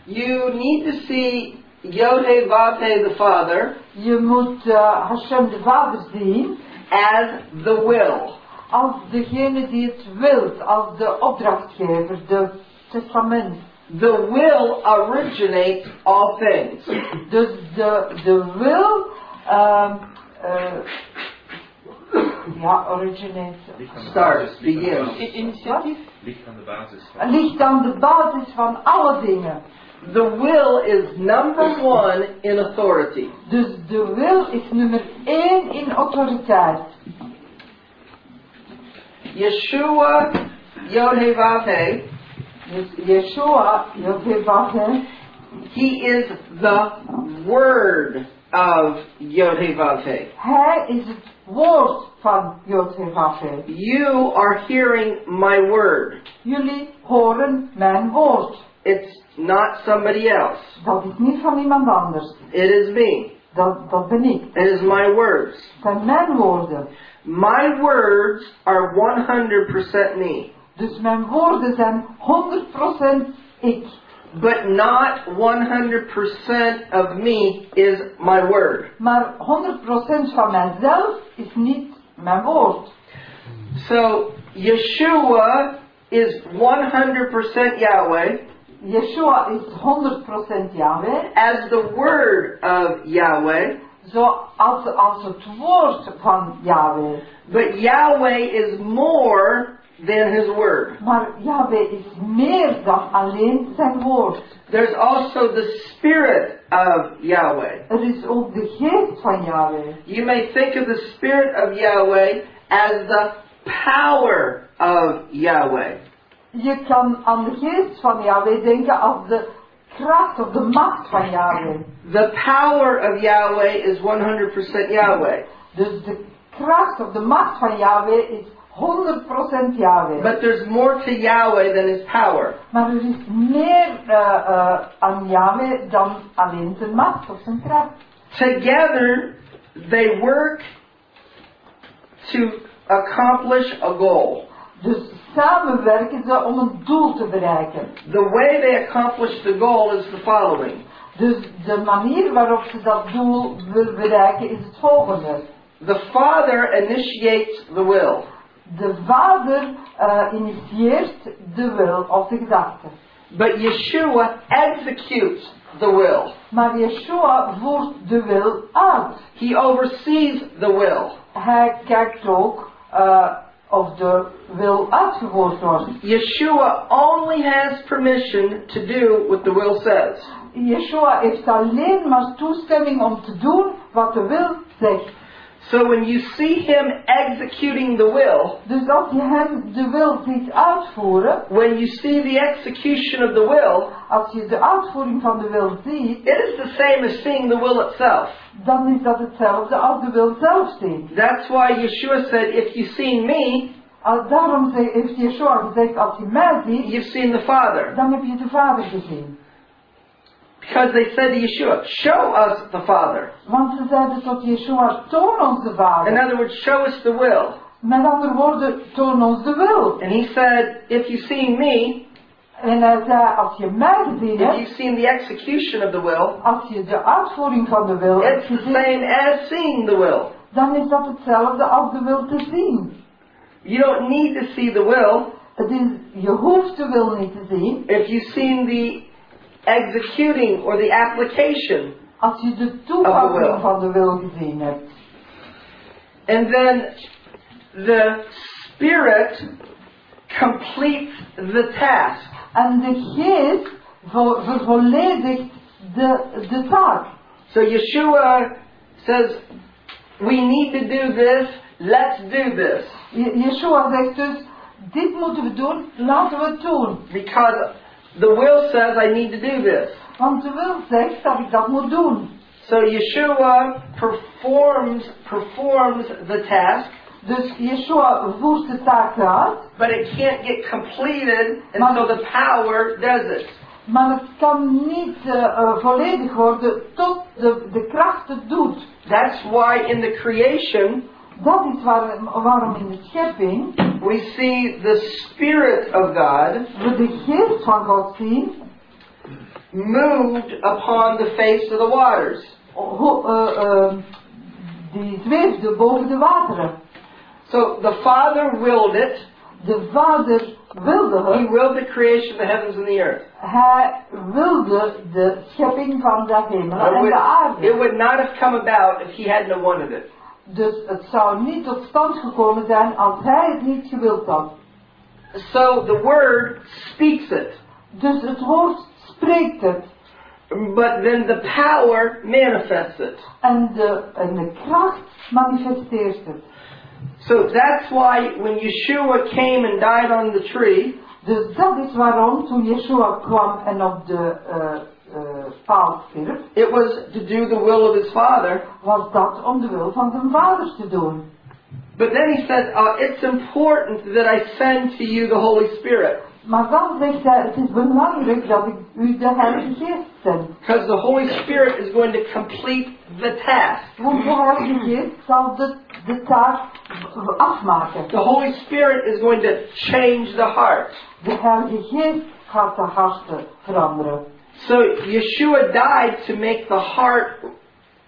You need to see Yod-He Vav-He, the Father, Je moet eh, Hashem de Vader zien as the will. als degene die het wilt, als de opdrachtgever, de testament. The will originates all things. Dus de, de wil, ehm, eh, ja, originates. Starts, begins. Initiatief? Ligt aan de basis van. Ligt aan de basis van alle dingen. The will is number one in authority. Dus de wil is nummer één in autoriteit. Yeshua, Yod-He Dus Yeshua, Yod-He-Vav-He, he is the word of Vav-He. hij is woord van Yod-He-Vav-He. You are hearing my word. Jullie horen mijn woord. It's not somebody else. Dat is niet van iemand anders. It is me. Dat, dat ben ik. It is my words. Zijn mijn woorden. My words are 100% me, Dus mijn woorden zijn 100% ik. But not 100% of me is my word. Maar 100% van mijzelf is niet mijn woord. So Yeshua is 100% Yahweh Yeshua is 100% Yahweh. as the word of Yahweh, Zo als, als het woord van Yahweh. but Yahweh is more than his word. Maar Yahweh is meer dan alleen zijn woord. There's also the spirit of Yahweh. Er is ook de geest van Yahweh. You may think of the spirit of Yahweh as the power of Yahweh. Je kan aan de geest van Yahweh denken als de kracht of de macht van Yahweh. The power of Yahweh is 100% Yahweh. Dus de kracht of de macht van Yahweh is 100% Yahweh. But there's more to Yahweh than his power. Maar er is meer eh, eh, aan Yahweh dan alleen zijn macht of zijn kracht. Together, they work to accomplish a goal. Dus samen werken ze om een doel te bereiken. The way they accomplish the goal is the following. Dus de manier waarop ze dat doel wil bereiken is het volgende. The Father initiates the will. De vader eh, initieert de wil of de gedachte. But Yeshua executes the will. Maar Yeshua voert de wil uit. He oversees the will. Hij kijkt ook eh, of de wil uitgevoerd wordt. Yeshua only has permission to do what the will says. Yeshua heeft alleen maar toestemming om te doen wat de wil zegt. So when you see him executing the will, Dus als je hem de wil ziet uitvoeren, when you see the execution of the will, als je de uitvoering van de wil ziet, it is the same as seeing the will itself. dan is dat hetzelfde als de wil zelf zien. That's why Yeshua said, if you've seen me, Al- Daarom heeft Yeshua gezegd, als je mij ziet, you've seen the Father. dan heb je de Vader gezien. Because they said to Yeshua, show us the Father. Want ze zeiden tot Yeshua, toon ons de Vader. In other words, show us the will. Met andere woorden, toon ons de wil. And he said, if you've seen me, En hij zei, als je mij gezien if hebt, you've seen the execution of the will, als je de uitvoering van de wil it's the same as seeing the will. dan is dat hetzelfde als de wil te zien. You don't need to see the will. Het is, je hoeft de wil niet te zien. if you've seen the executing or the application, Als je de Of de wil. toepassing van de wil gezien hebt. and then the Spirit completes the task. En de geest vo- vervolledigt de, de taak. So Yeshua says, we need to do this, let's do this. Yeshua zegt dus, dit moeten we doen, laten we het doen. Because the will says I need to do this. Want de wil zegt dat ik dat moet doen. So Yeshua performs performs the task, Dus Yeshua voert de taak uit, but it can't get completed until the power does it. maar het kan niet eh, volledig worden tot de, de kracht het doet. That's why in the creation Dat is waar, waarom in de schepping we see the Spirit of God we de geest van God zien, moved upon the face of the waters. ho- eh, eh, die zweefde boven de wateren. So the Father willed it. De Vader wilde He willed the creation of the heavens and the earth. hij wilde de schepping van de hemel It en de would, it would not have come about if he hadn't wanted it. Dus het zou niet tot stand gekomen zijn als hij het niet gewild had. So the Word speaks it. Dus het woord spreekt het. But then the power manifests it. En de, en de kracht manifesteert het. So that's why when Yeshua came and died on the tree, Dus dat is waarom toen Yeshua kwam en op de eh, stierf, it was to do the will of his Father. was dat om de wil van zijn vader te doen. But then he says, uh, it's important that I send to you the Holy Spirit. Maar dan zegt hij, het is belangrijk dat ik u de Heilige Geest zend. Because the Holy Spirit is going to complete the task. Want de Heilige Geest zal de, de taak afmaken. The Holy Spirit is going to change the heart. De Heilige Geest gaat de harten veranderen. So Yeshua died to make the heart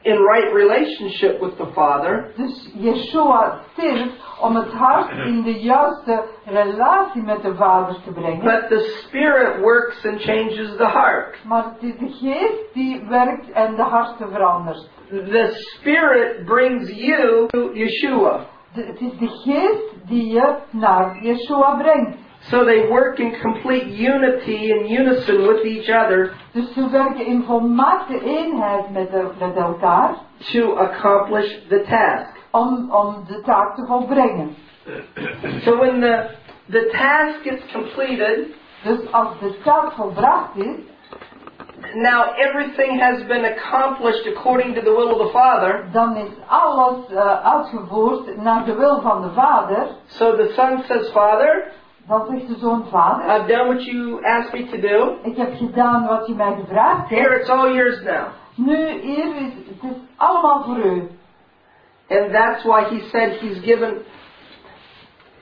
in right relationship with the Father. Dus Yeshua stierf om het hart in de juiste relatie met de Vader te brengen. But the Spirit works and changes the heart. Maar het is de geest die werkt en de harten verandert. The Spirit brings you to Yeshua. De- het is de geest die je naar Yeshua brengt. So they work in complete unity and unison with each other Dus ze werken in volmaakte eenheid met, de- met elkaar to accomplish the task. om, om de taak te volbrengen. So when the the task is completed, Dus als de taak volbracht is, now everything has been accomplished according to the will of the Father. dan is alles eh, uitgevoerd naar de wil van de Vader. So the Son says, Father, Dan zegt de zoon, Vader, I've done what you asked me to do. ik heb gedaan wat je mij gevraagd Here, hebt. it's all yours now. Nu, hier is het is allemaal voor u. And that's why he said he's given,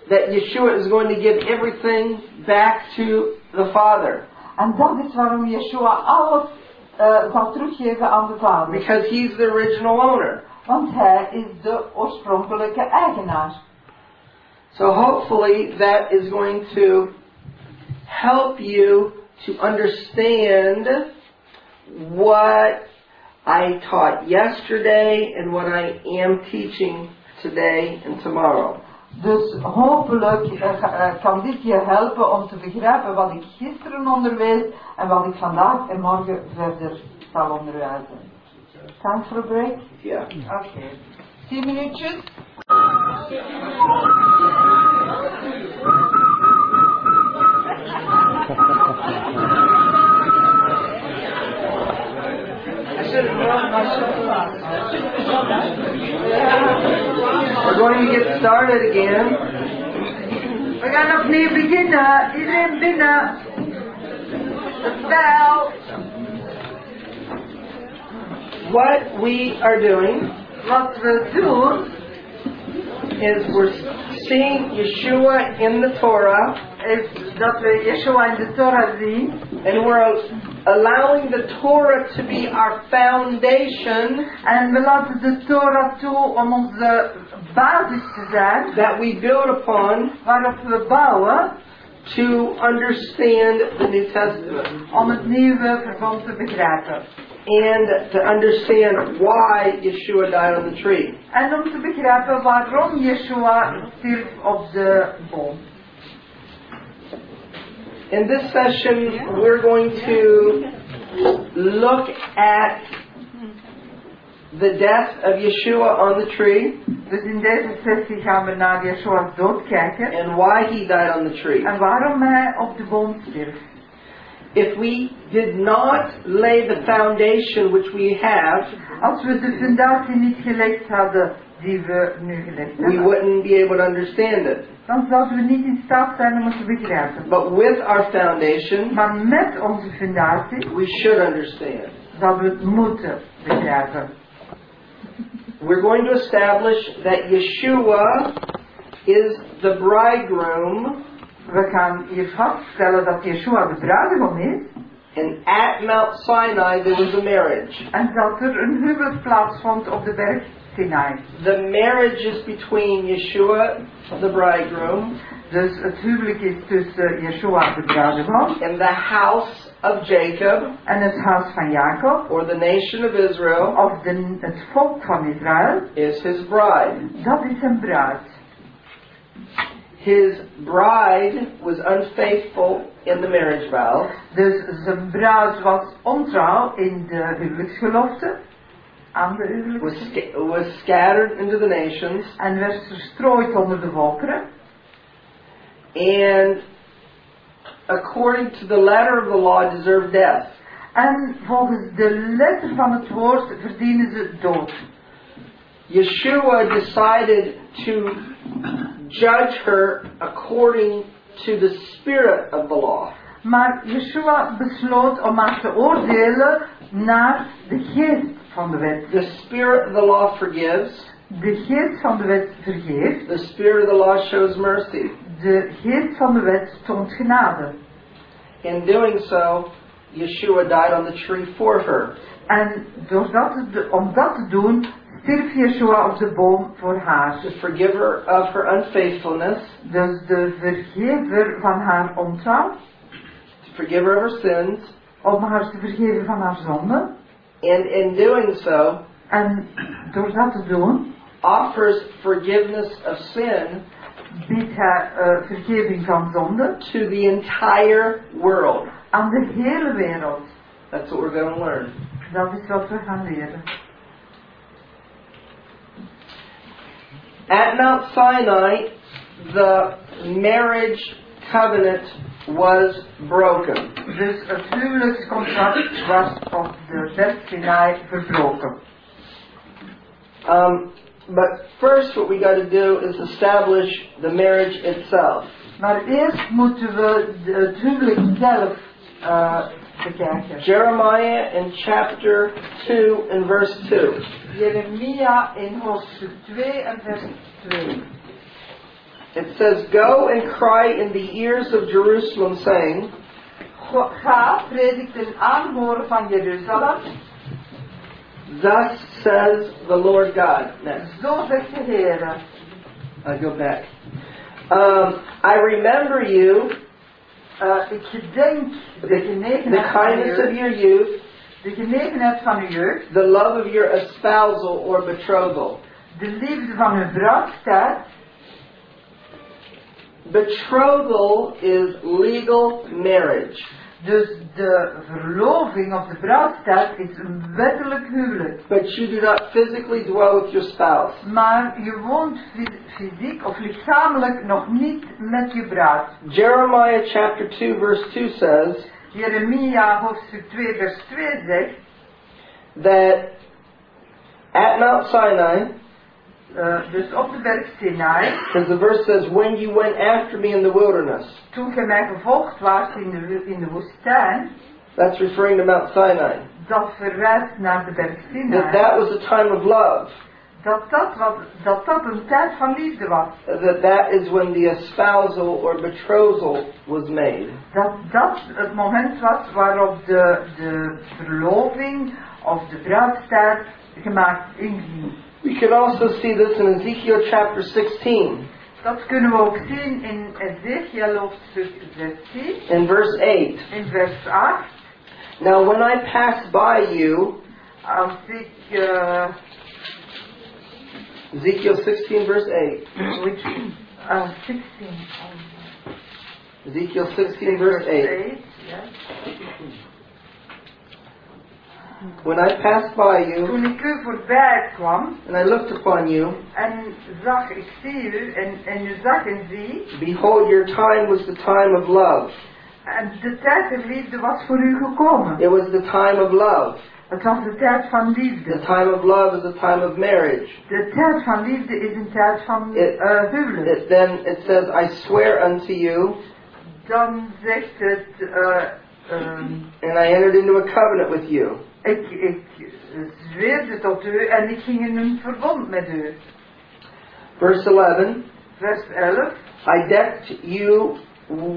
that Yeshua is going to give everything back to the Father. En dat is waarom Yeshua alles eh, zal teruggeven aan de Vader. Because he's the original owner. Want hij is de oorspronkelijke eigenaar. So hopefully that is going to help you to understand what I taught yesterday and what I am teaching today and tomorrow. Dus hopelijk eh, kan dit je helpen om te begrijpen wat ik gisteren onderwees en wat ik vandaag en morgen verder zal onderwijzen. Time for a break? Yeah. Oké. Tien minuutjes? We're going to get started again. We gaan opnieuw beginnen. Iedereen binnen. Het bel. What we are doing Wat we doen is we're seeing Yeshua in the Torah is dat we Yeshua in de Torah zien. and we're allowing the Torah to be our foundation En we laten de Torah toe om onze basis te zijn. that we build upon Waarop we bouwen. to understand the New Testament om het nieuwe verbond te begrijpen. And to understand why Yeshua died on the tree. En om te begrijpen waarom Yeshua stierf op de boom. In this session, we're going to look at the death of Yeshua on the tree Dus in deze sessie gaan we naar Yeshua's dood kijken. and why he died on the tree. En waarom hij op de boom stierf. If we did not lay the foundation which we have, Als we de fundatie niet gelegd hadden die we nu gelegd we hebben, wouldn't be able to understand it. dan zouden we niet in staat zijn om het te begrijpen. But with our foundation, Maar met onze fundatie we should understand. zouden we het moeten begrijpen. We're going to establish that Yeshua is the bridegroom, We gaan hier vaststellen dat Yeshua de bruidegom is and at Mount Sinai there was a marriage. en dat er een huwelijk plaatsvond op de berg Sinai. The marriage is between Yeshua, the bridegroom, Dus het huwelijk is tussen Yeshua de bruidegom and the house of Jacob, en het huis van Jacob, or the nation of Israel, of de, het volk van Israël, is his bride. dat is een bruid. His bride was unfaithful in the marriage vow. Dus zijn bruid was ontrouw in de huwelijksgelofte, aan de was, was scattered into the nations, en werd verstrooid onder de volkeren. and according to the letter of the law, deserved death. En volgens de letter van het woord verdienen ze dood. Yeshua decided to judge her according to the spirit of the law. Maar Yeshua besloot om haar te oordelen naar de geest van de wet. The spirit of the law forgives, De geest van de wet vergeeft, the spirit of the law shows mercy. de geest van de wet toont genade. In doing so, Yeshua died on the tree for her. En door dat te, om dat te doen, stierf Yeshua op de boom voor haar. To forgive her of her unfaithfulness, Dus de vergever van haar ontrouw, to forgive her of her sins, om haar te vergeven van haar zonde. and in doing so, En door dat te doen, offers forgiveness of sin biedt hij eh, vergeving van zonde to the entire world. aan de hele wereld. That's what we're going to learn. Dat is wat we gaan leren. At Mount Sinai, the marriage covenant was broken. Dus het huwelijkscontract was op de Sinai verbroken. Um, but first, what we got to do is establish the marriage itself. Maar eerst moeten we het huwelijk zelf bekijken. Jeremiah in chapter 2 and verse 2. Jeremia in hoofdstuk 2 en vers 2. It says, Go and cry in the ears of Jerusalem, saying, Ga, predik ten aanhoren van Jeruzalem. Thus says the Lord God. Next. Zo zegt de Heer. I go back. Um, I remember you, Uh, Gedenk de the van kindness of your youth, de genegenheid van uw jeugd, the love of your espousal or betrothal. de liefde van uw bruidstijd. Betrothal is legal marriage. Dus de verloving of de bruidstijd is een wettelijk huwelijk. But you do not physically dwell with your spouse. Maar je woont fys- fysiek of lichamelijk nog niet met je bruid. Jeremiah chapter 2 verse 2 says Jeremia hoofdstuk 2 vers 2 zegt, that at Mount Sinai, Uh, dus op de berg Sinai, because the verse says, when you went after me in the wilderness. toen gij mij gevolgd was in de, in de woestijn, That's referring to Mount Sinai. dat verwijst naar de berg That Sinai, that was a time of love. dat dat, wat, dat dat een tijd van liefde was. That that is when the espousal or betrothal was made. Dat dat het moment was waarop de, de verloving of de bruidstijd gemaakt inging. We can also see this in Ezekiel chapter 16. Dat kunnen we ook zien in Ezekiel hoofdstuk 16, in verse 8. in vers 8. Now, when I pass by you, Als ik, eh, Ezekiel 16, verse 8. which, uh, 16, um, Ezekiel 16, verse 8. 8, ja. When I passed by you, Toen ik u voorbij kwam and I looked upon you, en zag, ik zie u en, en u zag en zie, behold, your time was the time of love. en de tijd der liefde was voor u gekomen. It was the time of love. Het was de tijd van liefde. The time of love is the time of marriage. De tijd van liefde is een tijd van It- eh, huwelijk. It, then it says, I swear unto you, Dan zegt het, eh, ehm, and I entered into a covenant with you. Ik, ik zweerde tot u en ik ging in een verbond met u. Verse 11, Vers 11. I decked you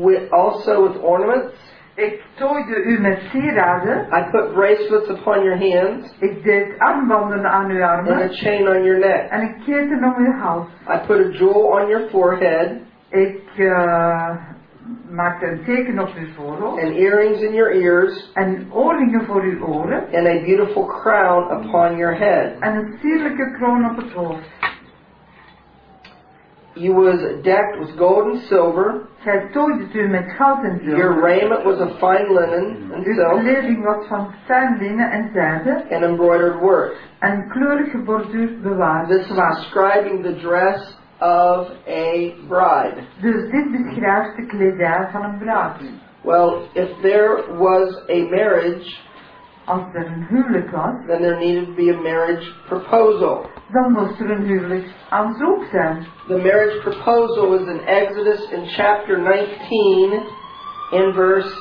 with, also with ornaments. Ik tooide u met sieraden. I put bracelets upon your hands Ik deed armbanden aan uw and a armen. chain on your neck. En een keten om uw hals. I put a jewel on your forehead Ik eh, maakte er een teken op uw voorhoofd. and earrings in your ears En oorringen voor uw oren. and a beautiful crown upon your head. En een sierlijke kroon op het hoofd. You was decked with gold and silver. Gij tooidet u met goud en Your zilver. raiment was of fine linen and Uw silk kleding was van fijn linnen en zijde. and embroidered work. En kleurig geborduurd bewaard. This is describing the dress of a bride. Dus dit beschrijft de kledij van een bruid. Well, if there was a marriage, Als er een huwelijk was, then there needed to be a marriage proposal. dan moest er een huwelijk aanzoek zijn. The marriage proposal is in Exodus in chapter 19 in verse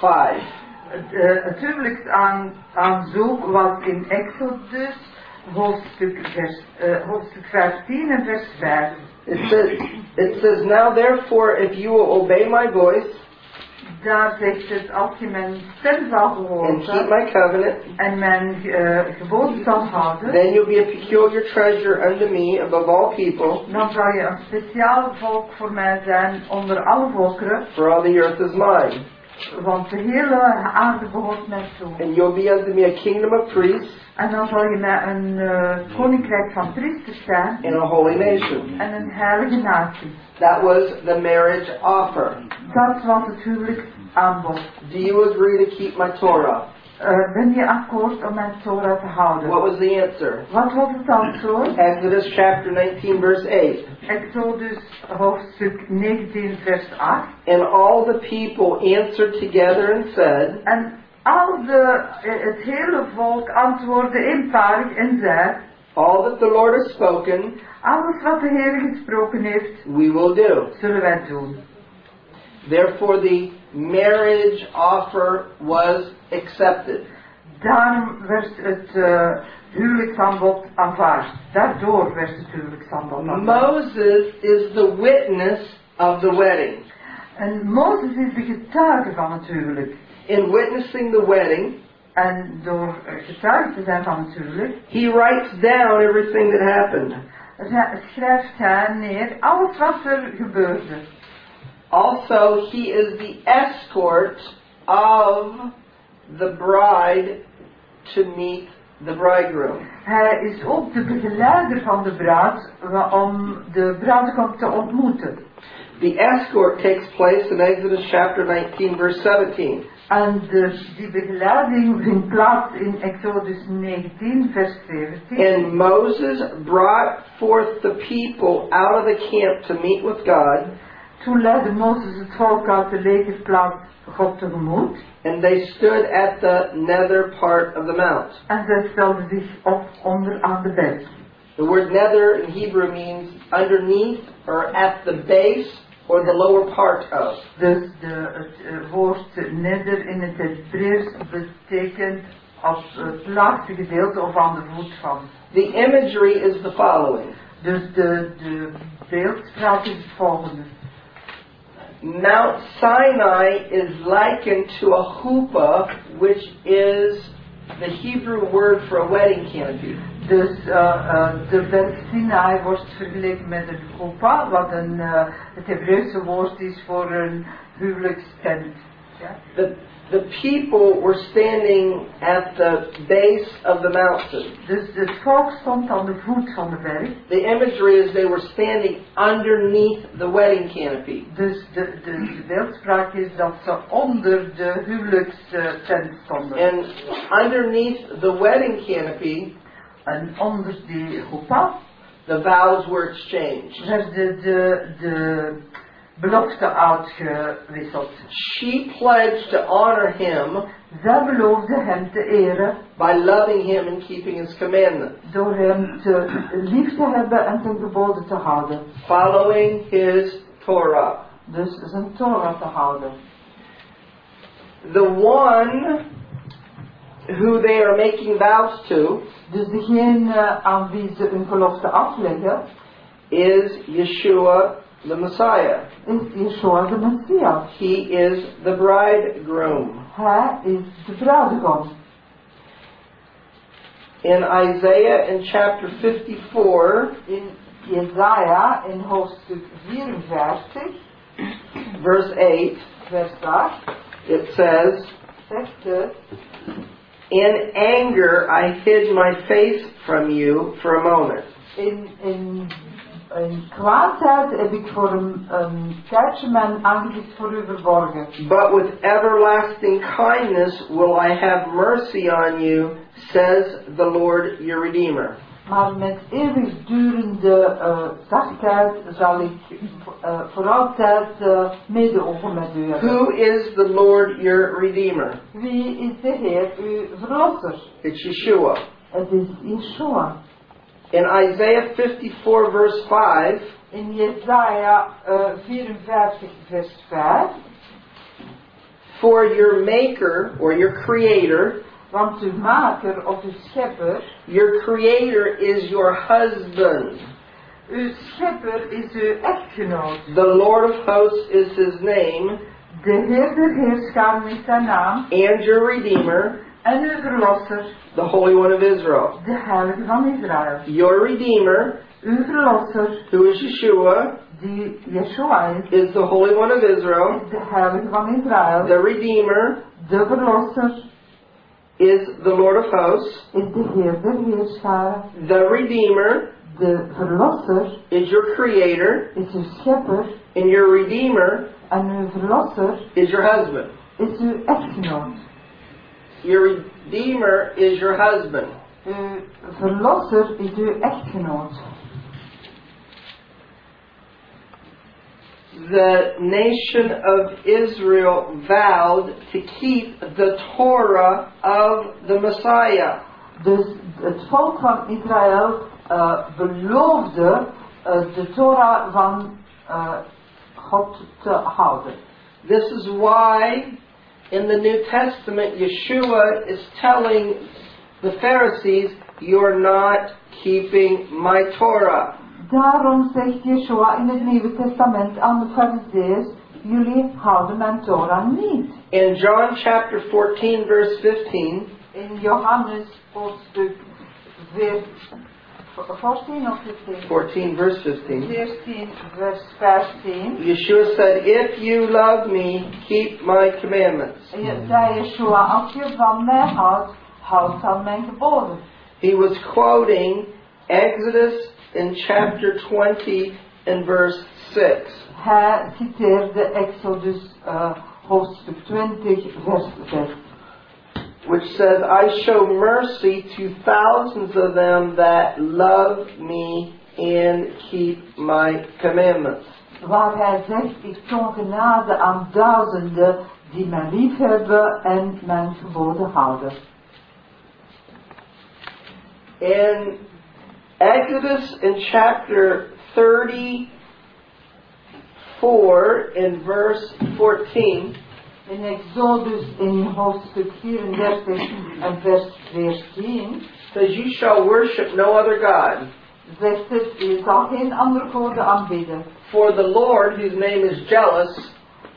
5. Het, eh, het huwelijksaanzoek was in Exodus, hoofdstuk, vers, eh, hoofdstuk 15 en vers 5. It says, it says, Now therefore, if you will obey my voice Daar zegt het, als je mijn stem zal and keep my covenant, en mijn eh, geboden zal houden, then you'll be a peculiar treasure unto me above all people, dan zal je een speciaal volk voor mij zijn onder alle volkeren, for all the earth is mine. Want de hele aarde behoort mij toe. And you'll be unto me a kingdom of priests En dan zal je mij een eh, koninkrijk van priesters zijn and a holy nation. en een heilige natie. That was the marriage offer. Dat was het huwelijksaanbod. Do you agree to keep my Torah? Eh, ben je akkoord om mijn Torah te houden? What was the answer? Wat was het antwoord? Exodus chapter 19, verse 8. Exodus hoofdstuk 19 vers 8. And all the people answered together and said, En al de, eh, het hele volk antwoordde eenparig en zei, All that the Lord has spoken, alles wat de Heer gesproken heeft, we will do. zullen wij doen. Therefore, the marriage offer was accepted. Daarom werd het uh, huwelijksaanbod aanvaard. Daardoor werd het huwelijksaanbod aanvaard. Moses is the witness of the wedding. En Mozes is de getuige van het huwelijk. In witnessing the wedding, En door eh, getuige te zijn van het huwelijk, he writes down everything that happened. schrijft hij neer alles wat er gebeurde. Also, he is the escort of the bride to meet the bridegroom. Hij is ook de begeleider van de bruid om de bruidegom te ontmoeten. The escort takes place in Exodus chapter 19, verse 17. En de, die begeleiding vindt plaats in Exodus 19, vers 17. And Moses brought forth the people out of the camp to meet with God, Toen leidde Mozes het volk uit de legerplaats God tegemoet. and they stood at the nether part of the mount. En zij stelden zich op onder aan de berg. The word nether in Hebrew means underneath or at the base or the lower part of. Dus de, het eh, woord neder in het Hebreeuws betekent als het laagste gedeelte of aan de voet van. The imagery is the following Dus de, de beeldspraak is het volgende. Mount Sinai is likened to a chuppah, which is the Hebrew word for a wedding canopy. Dus eh, eh, de berg Sinai wordt vergeleken met een chuppah, wat een, eh, het Hebreeuwse woord is voor een huwelijkstent. Ja? The, the people were standing at the base of the mountain. Dus het volk stond aan de voet van de berg. The imagery is they were standing underneath the wedding canopy. Dus de, de, de beeldspraak is dat ze onder de huwelijkstent stonden. And underneath the wedding canopy, En onder die chuppah the vows were exchanged. werden de, de uitgewisseld. She pledged to honor him Zij beloofde hem te eren by loving him and keeping his commandments, door hem te lief te hebben en ten geboden te houden. following his Torah. Dus zijn Torah te houden. The one who they are making vows to Dus degene aan wie ze hun gelofte afleggen, is Yeshua the Messiah. is Yeshua de Messias. He is the bridegroom. Hij is de bruidegom. In Isaiah in chapter 54, In Isaiah in hoofdstuk 54, verse 8, vers 8, it says, zegt het, In anger I hid my face from you for a moment. in, in, in kwaadheid heb ik voor een, een tijdje mijn aangezicht voor u verborgen. But with everlasting kindness will I have mercy on you, says the Lord your Redeemer. Maar met eeuwigdurende uh, zachtheid zal ik uh, voor altijd uh, medeogen met u hebben. Who is the Lord your Redeemer? Wie is de Heer, uw verlosser? It's Yeshua. Het is Yeshua. In Isaiah 54, verse 5, In Jesaja uh, 54 vers 5, for your Maker or your Creator, want uw maker of uw schepper, your Creator is your husband. uw schepper is uw echtgenoot. The Lord of hosts is his name, De Heer der Heerscharen is zijn naam. And your Redeemer, en uw verlosser, the Holy One of Israel. de Heilige van Israël. Your Redeemer, Uw verlosser, who is Yeshua, die Yeshua is, is the Holy One of Israel. is de Heilige van Israël. The Redeemer De verlosser is the Lord of hosts. is de Heer der Heerscharen. The Redeemer De verlosser is your Creator, is uw schepper and your Redeemer en uw verlosser is your husband. is uw echtgenoot. Your Redeemer is your husband. Uw verlosser is uw echtgenoot. The nation of Israel vowed to keep the Torah of the Messiah. Dus het volk van Israël eh, beloofde eh, de Torah van eh, God te houden. This is why in the New Testament Yeshua is telling the Pharisees, You're not keeping my Torah. Daarom zegt Yeshua in het Nieuwe Testament aan de Farizeeërs, jullie houden mijn Torah niet. In John chapter 14, verse 15, In Johannes hoofdstuk 14 14 of 15? 14, verse 15, 14 vers 15. Yeshua said, If you love me, keep my commandments. En je zei Yeshua, als je van mij houdt, houd dan mijn geboden. He was quoting Exodus in chapter 20 and verse 6. Hij citeerde Exodus uh, hoofdstuk 20 vers 6. Which says, I show mercy to thousands of them that love me and keep my commandments. Waar hij zegt, ik toon genade aan duizenden die mij lief hebben en mijn geboden houden. In Exodus in chapter 34 in verse 14, In Exodus in hoofdstuk 34 en vers 14 says, You shall worship no other God, zegt het, je zal geen andere goden aanbidden. for the Lord, whose name is jealous,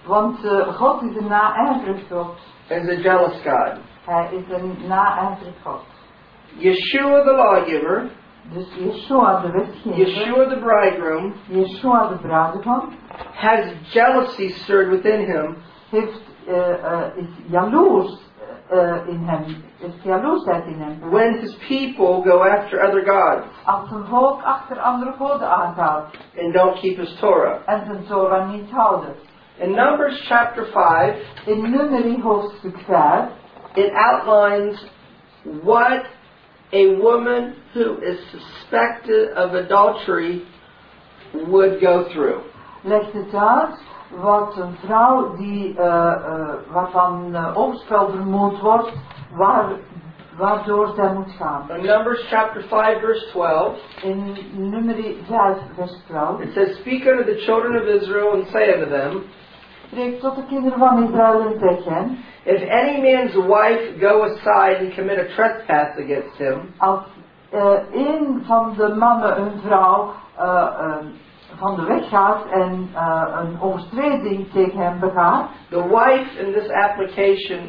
Want uh, God is een naijverig God. is a jealous God. Hij is een na-eigenlijk God. Yeshua the lawgiver, Dus Yeshua de wetgever, Yeshua the bridegroom, Yeshua de bruidegom, has jealousy stirred within him heeft, Uh, uh, is jaloers eh, in hem, is jaloersheid in hem. when his people go after other gods Als zijn volk achter andere goden aangaat and don't keep his Torah. en zijn Torah niet houden. In Numbers chapter 5, In Numeri hoofdstuk 5 it outlines what a woman who is suspected of adultery would go through. legt het uit wat een vrouw die, eh, eh, waarvan uh, overspel vermoed wordt, waar, waardoor zij moet gaan. In Numbers chapter 5, verse 12, In Numeri 5 vers 12 it says, Speak unto the children of Israel and say unto them, spreekt tot de kinderen van Israël en zeg hen, If any man's wife go aside and commit a trespass against him, als eh, een van de mannen een vrouw eh, eh, van de weg gaat en eh, een overtreding tegen hem begaat, the wife in this application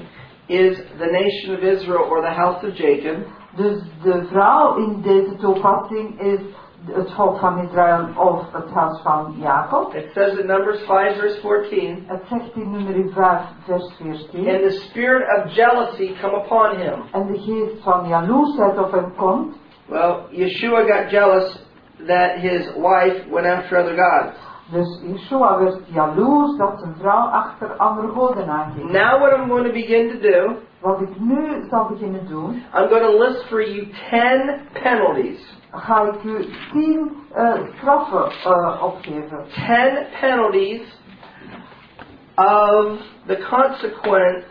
is the nation of Israel or the house of Jacob, dus de vrouw in deze toepassing is het volk van Israël of het huis van Jacob. it says in Numbers 5, verse 14, Het zegt in nummer 5 vers 14. And the spirit of jealousy come upon him. En de geest van jaloersheid op hem komt. Well, Yeshua got jealous that his wife went after other gods. Dus Yeshua werd jaloers dat zijn vrouw achter andere goden aanging. Now, what I'm going to begin to do, Wat ik nu zal beginnen doen, I'm going to list for you 10 penalties. ga ik u tien straffen eh, opgeven. 10 penalties of the consequence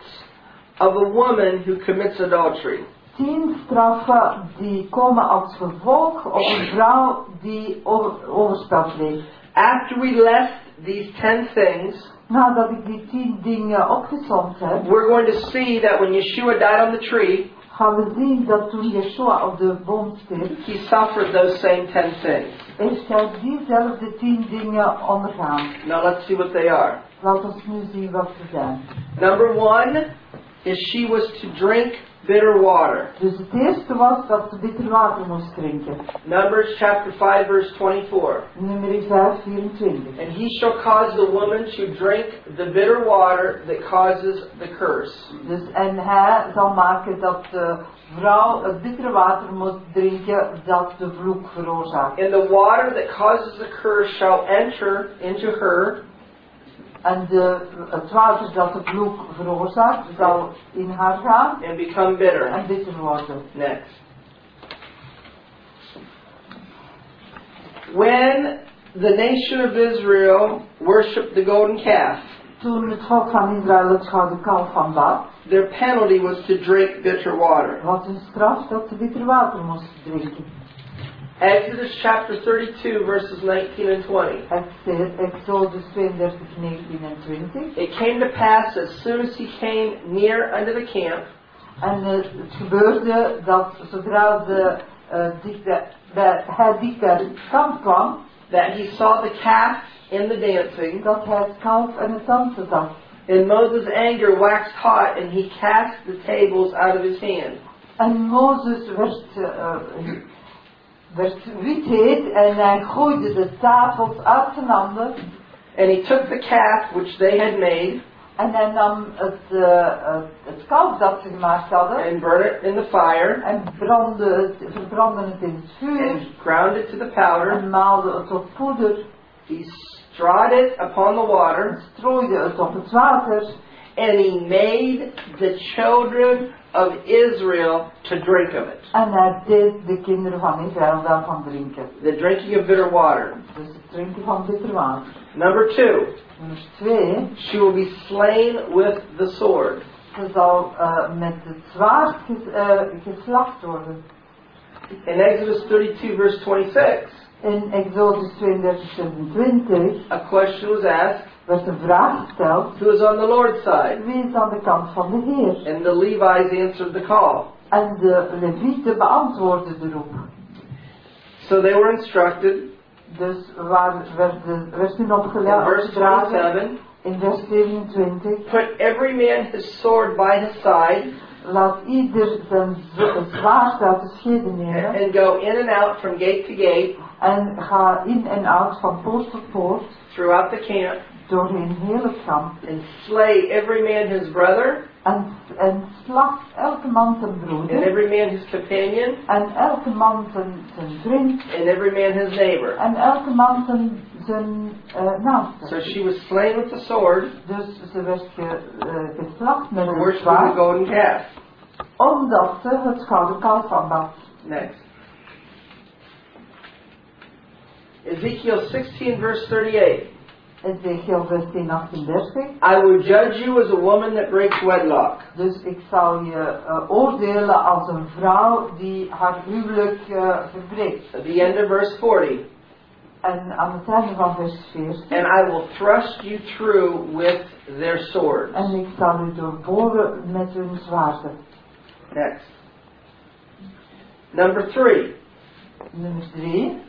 of a woman who commits adultery. Tien straffen die komen als gevolg op een vrouw die over, overspel pleegt. After we left these 10 things, Nadat ik die tien dingen opgezond heb, we're going to see that when Yeshua died on the tree, gaan we zien dat toen Yeshua op de boom stierf, he suffered those same 10 things. heeft hij diezelfde tien dingen ondergaan. Now, let's see what they are. Laat ons nu zien wat ze zijn. Number one is she was to drink bitter water. Dus het eerste was dat ze bitter water moest drinken. Numbers chapter 5, verse 24. Nummer 5, 24. And he shall cause the woman to drink the bitter water that causes the curse. Dus, en hij zal maken dat de vrouw het bittere water moet drinken dat de vloek veroorzaakt. And the water that causes the curse shall enter into her, En de, het water dat de vloek veroorzaakt zal in haar gaan and become bitter. en bitter worden. Next. When the nation of Israel worshiped the golden calf, Toen het volk van Israël het gouden kalf aanbad, their penalty was to drink bitter water. was een straf dat ze bitter water moesten drinken. Exodus chapter 32, verses 19 and 20. Ex- Exodus 32, 19 en 20. It came to pass as soon as he came near unto the camp, En het gebeurde dat zodra de, dicht bij, bij, hij dicht bij het kamp kwam, that he saw the calf in the dancing, dat hij het kalf en het dansen zag. and Moses' anger waxed hot, and he cast the tables out of his hand. En Mozes werd, eh, werd heet en hij gooide de tafels. And he took the calf which they had made, En hij nam het, eh, het, kalf dat ze gemaakt hadden and burned it in the fire, en brandde het, verbrandde het in het vuur and ground it to the powder. en maalde het op poeder He strawed it upon the water, strooide het op het water. And he made the children of Israel to drink of it. En hij deed de kinderen van Israël daarvan drinken. The drinking of bitter water. Dus het drinken van bitter water. Number two, Nummer twee, she will be slain with the sword. ze zal eh, met het zwaard ges, eh, geslacht worden. In Exodus 32, verse 26, In Exodus 32, 27 a question was asked werd een vraag gesteld. who is on the Lord's side? Wie is aan de kant van de Heer? And the Levites answered the call. En de Levieten beantwoordden de roep. So they were instructed Dus waar werd, de, werd hun in opgela- verse opgedragen 27 in vers 27. put every man his sword by his side, Laat ieder zijn zwaard uit de schede nemen. and go in and out from gate to gate En ga in en uit van poort tot poort. throughout the camp Doorheen heel het kamp. and slay every man his brother En, en slacht elke man zijn and broeder. every man his companion En elke man zijn, zijn vriend. and every man his neighbor. En elke man zijn, zijn eh, So she was slain with the sword Dus ze werd ge, eh, geslacht met een worshiping the zwaard. golden calf. Omdat ze het gouden kalf aanbad. Next. Ezekiel 16, verse 38. Ezekiel 16, 38. I will judge you as a woman that breaks wedlock. Dus ik zal je eh, oordelen als een vrouw die haar huwelijk eh, verbreekt. At the end of verse 40. En aan het einde van vers 14. And I will thrust you through with their swords. En ik zal u doorboren met hun zwaarden. Next. Number three. Nummer 3.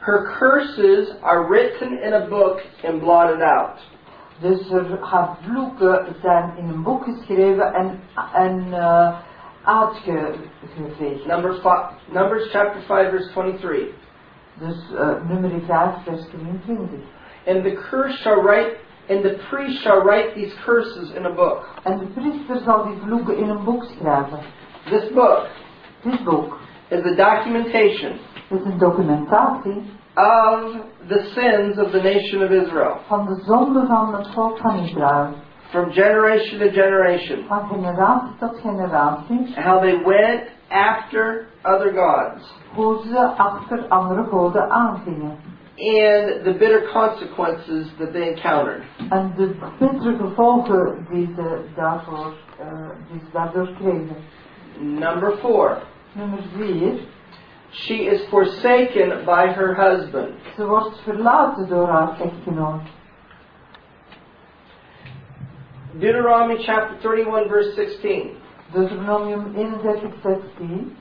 Her curses are written in a book and blotted out. Dus haar vloeken zijn in een boek geschreven en, en uh, uitgeveegd. Number five, Numbers chapter 5 verse 23. Dus uh, nummer 5, vers 23. And the curse shall write, and the priest shall write these curses in a book. En de priester zal die vloeken in een boek schrijven. This book Dit boek is a documentation is een documentatie of the sins of the nation of Israel van de zonde van het volk van Israël. from generation to generation. Van generatie tot generatie. How they went after other gods Hoe ze achter andere goden aangingen. and the bitter consequences that they encountered. En de bittere gevolgen die ze daarvoor, eh, die ze daardoor kregen. Number four, Nummer 4. She is forsaken by her husband. Ze wordt verlaten door haar echtgenoot. Deuteronomy chapter 31, verse 16. Deuteronomium 31, 16.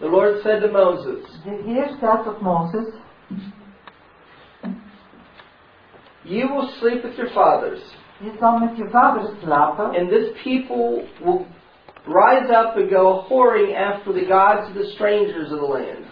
The Lord said to Moses, De Heer zei tot Mozes, You will sleep with your fathers, je zal met je vader slapen and this people will rise up and go whoring after the gods of the strangers of the land.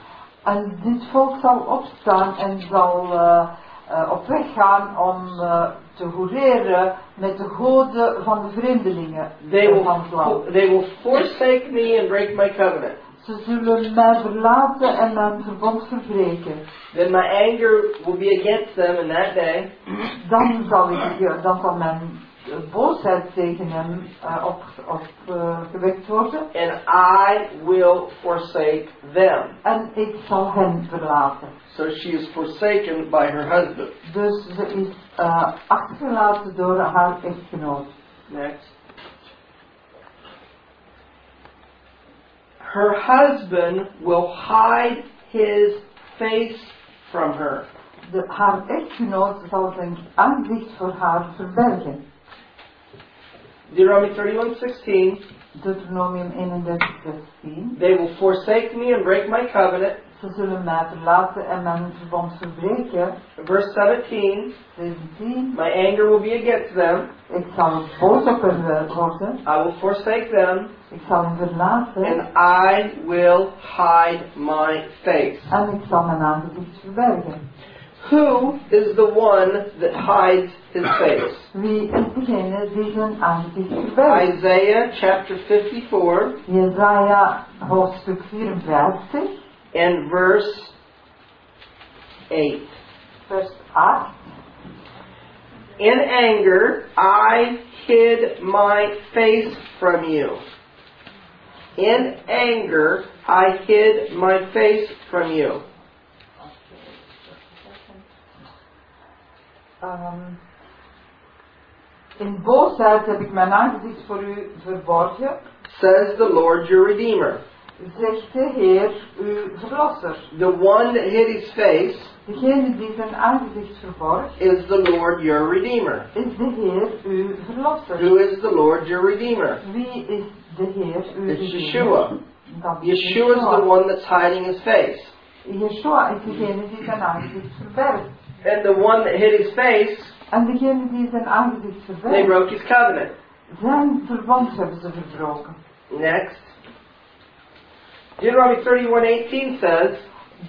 en dit volk zal opstaan en zal eh, eh, op weg gaan om eh, te hoereren met de goden van de vreemdelingen They will, van het land. they will forsake me and break my covenant. Ze zullen mij verlaten en mijn verbond verbreken. Then my anger will be against them in that day, Dan zal, ik, dan zal mijn boosheid tegen hem eh, op, op, eh, gewekt worden. and I will forsake them. En ik zal hen verlaten. So she is forsaken by her husband. Dus ze is eh, achtergelaten door haar echtgenoot. Next. Her husband will hide his face from her. De, haar echtgenoot zal zijn aangezicht voor haar verbergen. Deuteronomy 31:16. Deuteronomium 31, 16. They will forsake me and break my covenant. Ze zullen mij verlaten en mijn verbond verbreken. Verse 17. 17. My anger will be against them. Ik zal boos op hen eh, worden. I will forsake them, Ik zal hen verlaten. and I will hide my face. En ik zal mijn aangezicht verbergen. Who is the one that hides his face? Wie is degene die zijn aangezicht verbergt? Isaiah chapter 54 Jezaja hoofdstuk 54, and verse 8. vers 8. In anger, I hid my face from you. In anger, I hid my face from you. Ehm, in boosheid heb ik mijn aangezicht voor u verborgen, Says the Lord your Redeemer. zegt de Heer, uw verlosser. The one that hid his face Degene die zijn aangezicht verborg, is the Lord your Redeemer. is de Heer, uw verlosser. Who is the Lord your Redeemer? Wie is de Heer, uw It's Redeemer? Yeshua. Dat is Yeshua is the one that's hiding his face. Yeshua is degene die zijn aangezicht verbergt. And the one that hid his face, En degene die zijn aangezicht they broke his covenant. zijn verbond hebben ze verbroken. Next. Deuteronomy 31:18 says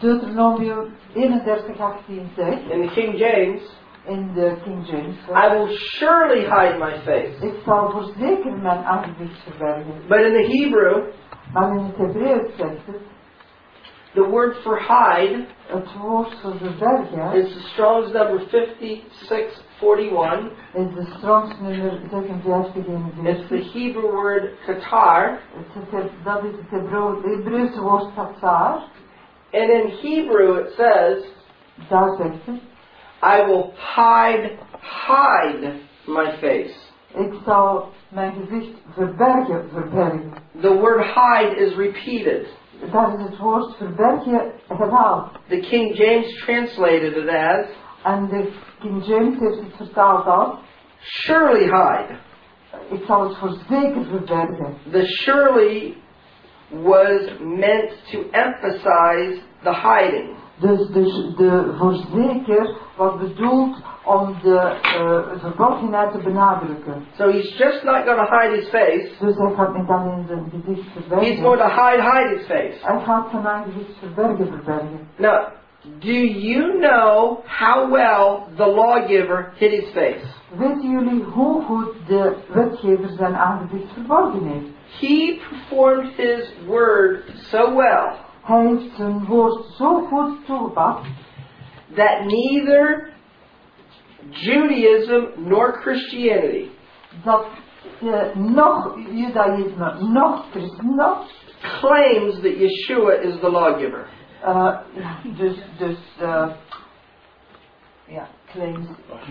Deuteronomium 31:18 zegt, in the King James, in de King James, I will surely hide my face. ik zal voorzeker mijn aangezicht verbergen. But in the Hebrew, Maar in het Hebreeuws zegt het, the word for hide het woord voor verbergen is the Strong's number 5641. is de Strongs nummer It's the Hebrew word katar. Is het- Dat is het Hebreu- Hebreeuwse woord katsar. And in Hebrew it says, Daar zegt het, I will hide, hide my face. ik zal mijn gezicht verbergen, verbergen. The word hide is repeated. Daar is het woord verbergen. The King James translated it as, En de King James heeft het vertaald als, surely hide. ik zal het voorzeker verbergen. The surely was meant to emphasize the hiding. Dus, dus de voorzeker was bedoeld om de eh, verborgenheid te benadrukken. So he's just not going to hide his face. Dus hij gaat niet alleen zijn gezicht He's going to hide, hide his face. Hij gaat zijn aangezicht verbergen, verbergen. Now, do you know how well the lawgiver hid his face? Weten jullie hoe goed de wetgever zijn aangezicht verborgen heeft? He performed his word so well Hij heeft zijn woord zo goed toegepast that neither Judaism nor Christianity dat eh, nog judaïsme, christendom, claims that Yeshua is the lawgiver. eh, dus, dus, eh, ja, claims,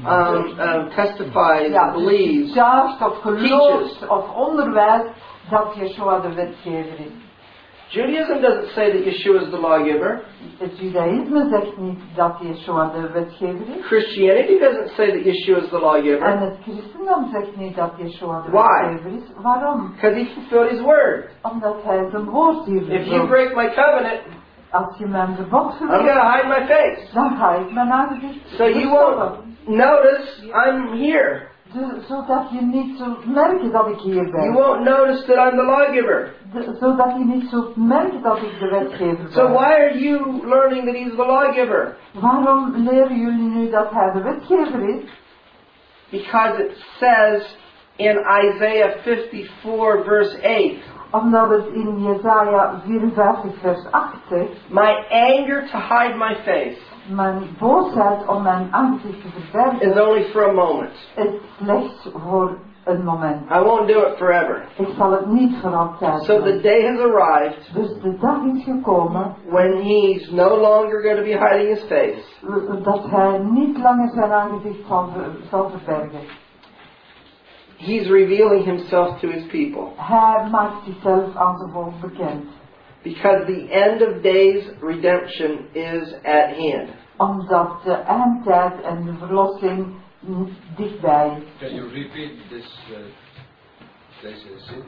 Um, um, testifies, ja, believes. juist of teaches. gelooft of onderwijst dat Yeshua de wetgever is. Judaism doesn't say that Yeshua is the lawgiver. Het judaïsme zegt niet dat Yeshua de wetgever is. Christianity doesn't say that Yeshua is the En lawgiver het christendom zegt niet dat Yeshua de Why? wetgever is. Waarom? because he fulfilled his word. Omdat hij zijn woord hier If you break my covenant, Als je mijn verbod I'm verbreekt, to hide my face. dan ga ik mijn aangezicht So you won't notice I'm here. Zodat je niet zult merken dat ik hier You won't notice that I'm the lawgiver. De- zodat je niet zult merken dat ik de wetgever So why are you learning that he's the lawgiver? Waarom leren jullie nu dat hij de wetgever is? Because it says in Isaiah 54 verse 8, Omdat het in Jesaja 54 vers 8 zegt, my anger to hide my face mijn boosheid om mijn aangezicht te is verbergen only for a moment. is slechts voor een moment. I won't do it forever. Ik zal het niet voor altijd So the day has arrived Dus de dag is gekomen when he's no longer going to be hiding his face. dat hij niet langer zijn aangezicht zal, zal verbergen. He's revealing himself to his people. Hij maakt zichzelf aan zijn volk bekend. Because the end of days redemption is at hand. Omdat de eindtijd en de verlossing dichtbij is. Can you repeat this, uh, deze zin,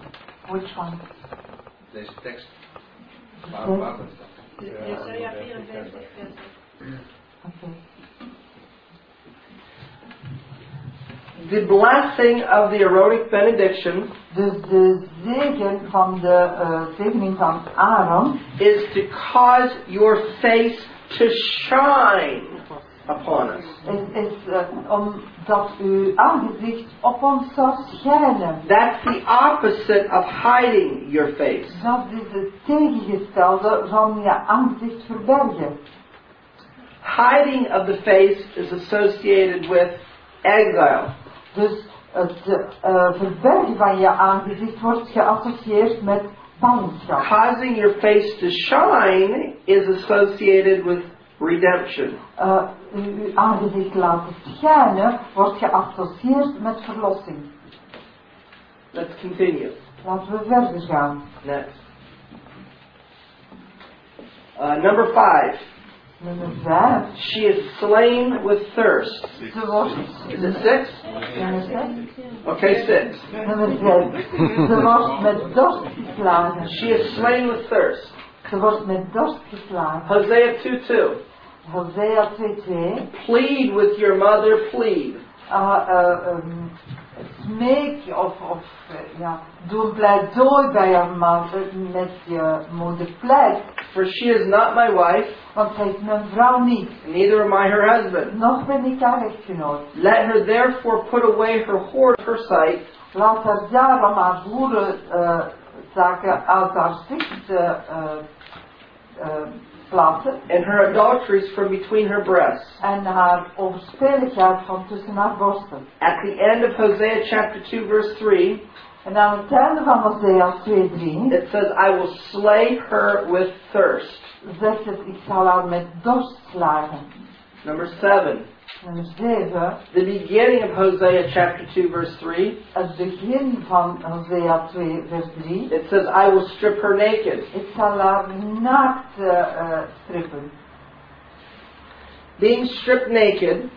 Which one? deze tekst? Yes. Waar, waar dat staat? Jesaja 54 vers Oké. The blessing of the Aaronic benediction Dus de zegen van de zegening van Aaron is to cause your face to shine upon us. is, is uh, um, omdat uw aangezicht op ons zou schijnen. That's the opposite of hiding your face. Dat is het tegengestelde van je aangezicht verbergen. Hiding of the face is associated with exile. Dus het eh, verbergen van je aangezicht wordt geassocieerd met ballingschap. Causing your face to shine is associated with redemption. Eh, uw aangezicht laten schijnen wordt geassocieerd met verlossing. Let's continue. Laten we verder gaan. Next. Uh, number five. Nummer 5. She is slain with thirst. Is it six? nummer 6. Okay, six. Nummer 6. Ze wordt met dorst geslagen. She is slain with thirst. Ze wordt met dorst geslagen. Hosea 2 2. Hosea 2:2. Plead with your mother, plead. Ah, eh, ehm, smeek of, of eh, ja, doe een pleidooi bij haar man, eh, met je moeder pleit. For she is not my wife, Want zij is mijn vrouw niet. neither am I her husband. Nog ben ik haar echtgenoot. Let her therefore put away her of her sight, Laat haar daarom haar boeren eh, zaken uit haar zicht eh, eh, plaatsen. and her adulteries from between her breasts. En haar overspeligheid van tussen haar borsten. At the end of Hosea chapter 2 verse 3, En aan het einde van Hosea 2:3 it says, I will slay her with thirst. zegt het, ik zal haar met dorst slagen. Number 7. Nummer 7, The beginning of Hosea chapter 2 verse 3, het begin van Hosea 2 vers 3. it says, I will strip her naked. Ik zal haar naakt eh, eh, strippen. Being stripped naked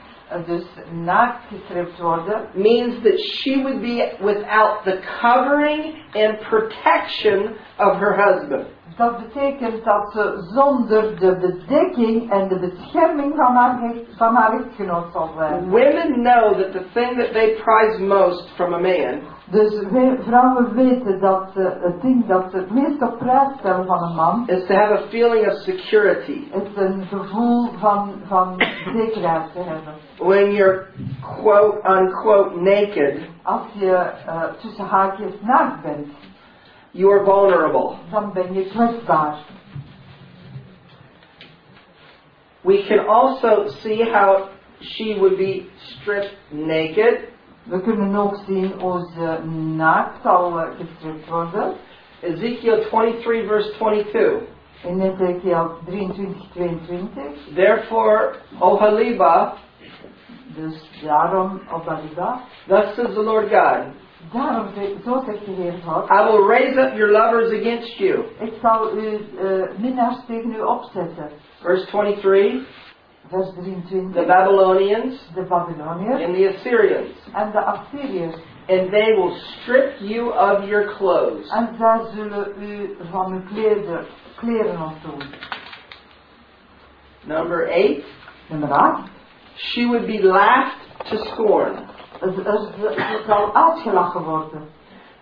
dus naakt gestript worden, means that she would be without the covering and protection of her husband. Dat betekent dat ze zonder de bedekking en de bescherming van haar, hecht- van haar echtgenoot zal zijn. Women know that the thing that they prize most from a man Dus we- vrouwen weten dat eh, het ding dat ze het meest op prijs stellen van een man, is to have a feeling of security. is een gevoel van, van zekerheid te hebben. When you're quote unquote naked, Als je eh, tussen haakjes naakt bent, you are vulnerable. We can also see how she would be stripped naked. We kunnen ook zien hoe ze naakt zal gestript worden. Ezekiel 23 verse 22. In Ezekiel 23, 22. Therefore, Oholiba, Dus daarom, op Aliba, thus says the Lord God, daarom, zegt- zo zegt de Heer God, I will raise up your lovers against you. ik zal uw eh minnaars tegen u opzetten. Verse 23, Vers the Babylonians The Babylonians. and the Assyrians, And the Assyriërs. and they will strip you of your clothes. En zij zullen u van uw kleren, kleren ontdoen. Number 8, Nummer 8. she would be laughed to scorn. Zal uitgelachen worden.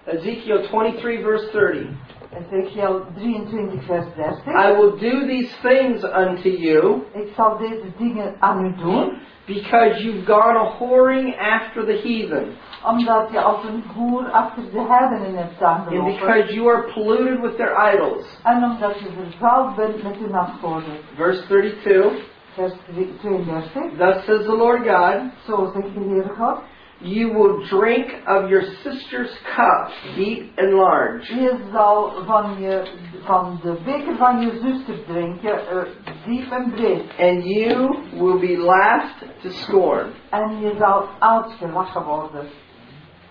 Ezekiel 23 verse 30. Ezekiel 23 vers 30. I will do these things unto you Ik zal deze dingen aan u doen, because you've gone a whoring after the heathen, omdat je als een hoer achter de heidenen hebt and because you are polluted with their idols. En omdat je vervuild bent met hun afgoden. Verse 32. Vers 32. Thus says the Lord God, Zo zegt de Heer God. You will drink of your sister's cup, deep and large. Je zal van, je, van de beker van je zuster drinken, eh, diep en breed. And you will be laughed to scorn, En je zal uitgelachen worden.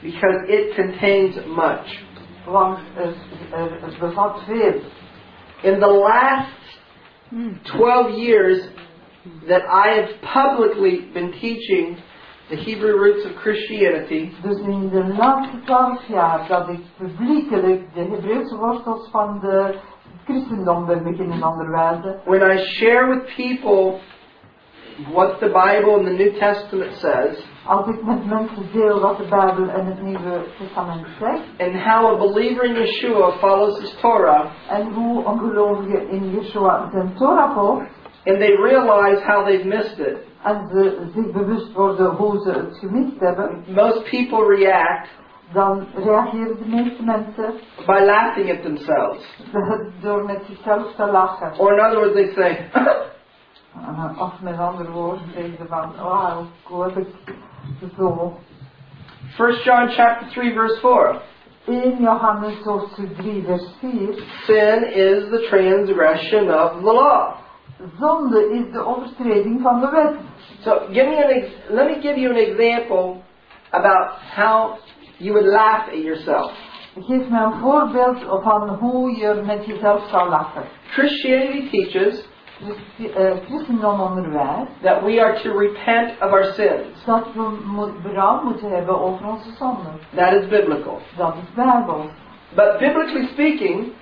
because it contains much. Want er, er, er bevat veel. In the last 12 years that I have publicly been teaching the Hebrew roots of Christianity, Dus in de laatste twaalf jaar dat ik publiekelijk de Hebreeuwse wortels van de christendom ben beginnen onderwijzen. when I share with people what the Bible and the New Testament says, Als ik met mensen deel wat de Bijbel en het Nieuwe Testament zegt. and how a believer in Yeshua follows his Torah, En hoe een gelovige in Yeshua zijn Torah volgt. And they realize how they've missed it, En ze zich bewust worden hoe ze het gemist hebben. most people react Dan reageren de meeste mensen by laughing at themselves. door met zichzelf te lachen. Or in other words, they say, Of met andere woorden zeggen ze van, wauw, hoe heb ik zo 1 John chapter 3 verse 4. 1 Johannes hoofdstuk 3 vers 4. Sin is the transgression of the law. Zonde is de overtreding van de wet. So give me an ex- let me give you an example about how you would laugh at yourself. Geef me een voorbeeld van hoe je met jezelf zou lachen. Christianity teaches eh, christendom onderwijst that we are to repent of our sins. dat we moet, berouw moeten hebben over onze zonden. That is biblical. Dat is bijbel. But biblically speaking,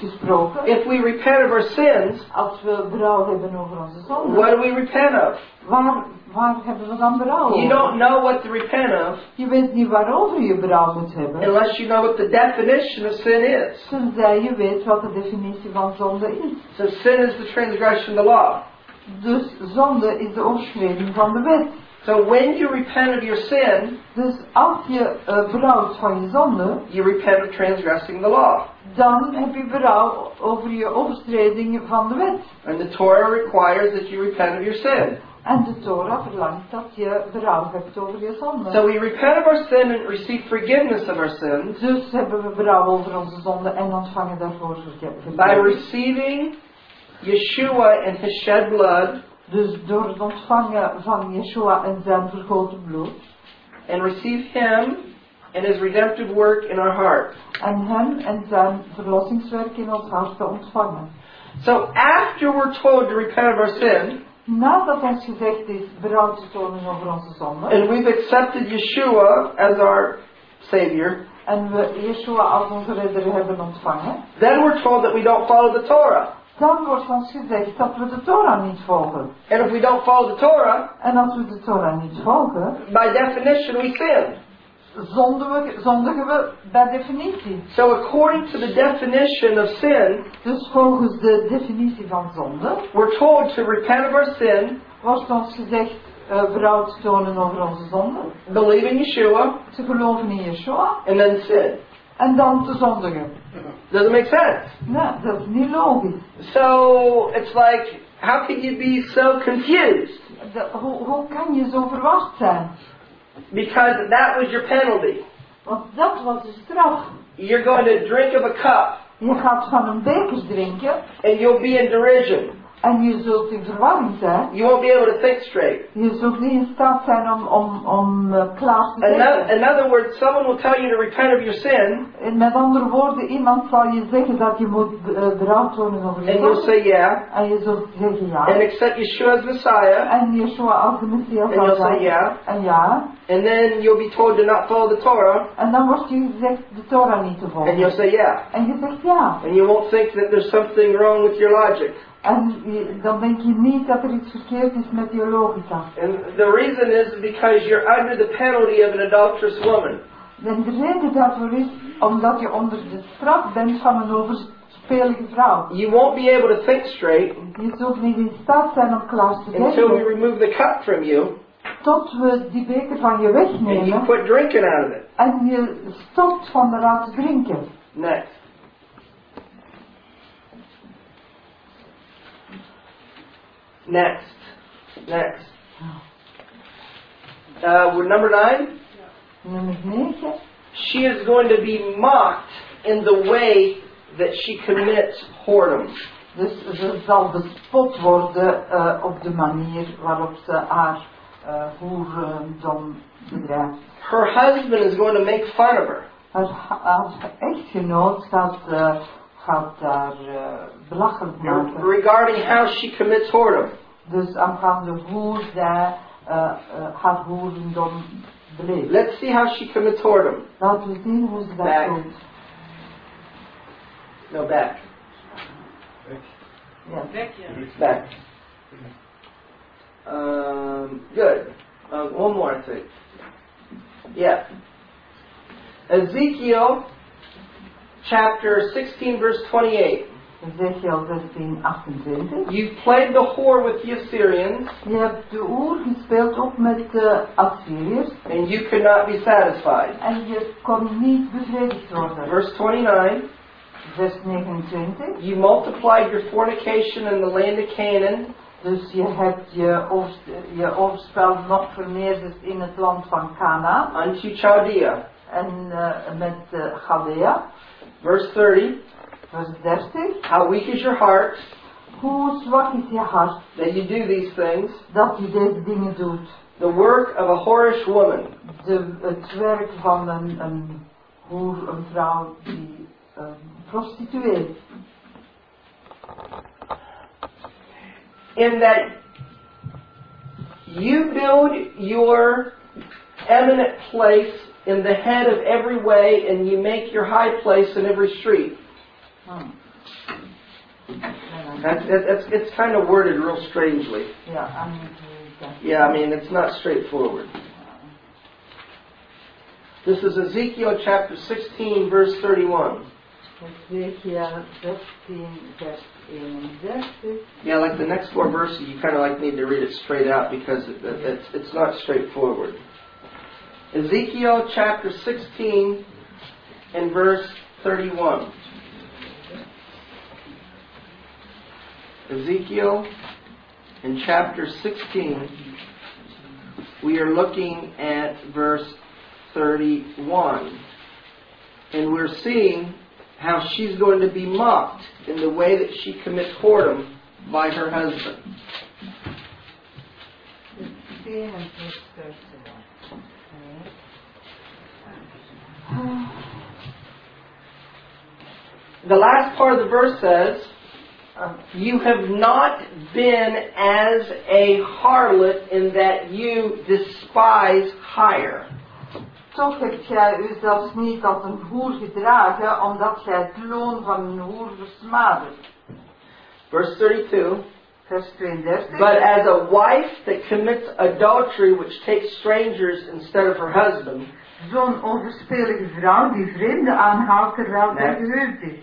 gesproken, if we repent of our sins, als we berouw hebben over onze what do we repent of? waar, waar hebben we dan berouw You don't know what to repent of Je weet niet waarover je berouw moet hebben, unless you know what the definition of sin is. tenzij je weet wat de definitie van zonde is. So sin is the transgression of the law. Dus zonde is de overschreding van de wet. So when you repent of your sin, Dus als je eh, berouwt van je zonde, you repent of transgressing the law. dan heb je berouw over je overschreding van de wet. And the Torah requires that you repent of your sin. En de Torah verlangt dat je berouw hebt over je zonde. So we repent of our sin and receive forgiveness of our sins Dus hebben we berouw over onze zonde en ontvangen daarvoor verge- by receiving Yeshua and his shed blood Dus door het ontvangen van Yeshua en zijn vergoten bloed. and receive him and his redemptive work in our heart. En hem en zijn verlossingswerk in ons hart te ontvangen. So after we're told to repent of our sin Nadat ons gezegd is berouw te tonen over onze zonde. and we've accepted Yeshua as our Savior, En we Yeshua als onze redder hebben ontvangen. then we're told that we don't follow the Torah. Dan wordt ons gezegd dat we de Torah niet volgen. And if we don't follow the Torah, En als we de Torah niet volgen, by definition we sin. zondigen we, zondigen we bij definitie. So according to the definition of sin, Dus volgens de definitie van zonde we're told to repent of our sin, wordt ons gezegd eh berouw te tonen over onze zonde, believe in Yeshua, te geloven in Yeshua and then sin. En dan te zondigen. Doesn't make sense. Nee, dat is niet logisch. So it's like, how can you be so confused? De- hoe, hoe kan je zo verward zijn? Because that was your penalty. Want dat was de straf. You're going to drink of a cup, Je gaat van een beker drinken and you'll be in derision. En je zult in verwarring zijn. You won't be able to think straight. Je zult niet in staat zijn om, om, om eh, klaar te In, denken. in other words, someone will tell you to repent of your sin, En Met andere woorden, iemand zal je zeggen dat je moet uh, berouw tonen over je and you'll say yeah, En je zult zeggen ja. and accept Yeshua as Messiah, En Yeshua als de Messias and you'll say yeah, En ja. and then you'll be told to not follow the Torah, En dan wordt je gezegd de Torah niet te volgen. and you'll say yeah. En je zegt ja. And you won't think that there's something wrong with your logic. En je- dan denk je niet dat er iets verkeerd is met je logica. And the reason is because you're under the penalty of an adulterous woman. En de reden daarvoor is omdat je onder de straf bent van een overspelige vrouw. You won't be able to think straight Je zult niet in staat zijn om klaar te until we denken remove the cup from you tot we die beker van je and you wegnemen quit drinking out of it. en je stopt van eruit te drinken. Next. Next. Next. Uh, we're number nine. She is going to be mocked in the way that she commits whoredom. Dus ze zal bespot worden eh, op de manier waarop ze haar uh, hoerendom bedrijft. Her husband is going to make fun of her. Haar, haar echtgenoot gaat, eh, gaat daar eh, belachelijk maken. regarding how she commits whoredom. Dus aangaande hoe zij eh, eh, haar hoerendom beleeft. Let's see how she commits whoredom. Laten we zien hoe ze dat Back. doet. No, back. Ja. Back. Um, good. Uh, one more, I think. Yeah. Ezekiel chapter 16, verse 28. Ezekiel 16, 28. You played the whore with the Assyrians, Je hebt de oer gespeeld ook met de Assyriërs and you could not be satisfied. en je kon niet bevredigd worden. Verse 29. Vers 29. You multiplied your fornication in the land of Canaan, Dus je hebt je, overst- je overspel nog vermeerderd in het land van Cana unto Chaldea. en eh, met uh, Galea. Verse 30. Vers 30. How weak is your heart Hoe zwak is je hart that you do these things? dat je deze dingen doet. The work of a whorish woman. De, het werk van een, een hoer, een vrouw die uh, prostitueert. In that you build your eminent place in the head of every way, and you make your high place in every street. Hmm. That's, that- that's, it's kind of worded real strangely. Ja, Anita. Yeah, I mean, it's not straightforward. This is Ezekiel chapter 16, verse 31. Ezekiel 16, vers 31. Yeah, like the next four verses, you kind of like need to read it straight out because it, it, it's, it's not straightforward. Ezekiel chapter 16 and verse 31. Ezekiel in chapter 16, we are looking at verse 31. And we're seeing how she's going to be mocked in the way that she commits whoredom by her husband. 16 en vers 31. The last part of the verse says, Um, you have not been as a harlot in that you despise hire. Toch hebt gij u zelfs niet als een hoer gedragen, omdat gij het loon van een hoer versmadert. Verse 32 Vers 32. But as a wife that commits adultery, which takes strangers instead of her husband, Zo'n overspelige vrouw die vreemden aanhaalt terwijl zij gehuwd is.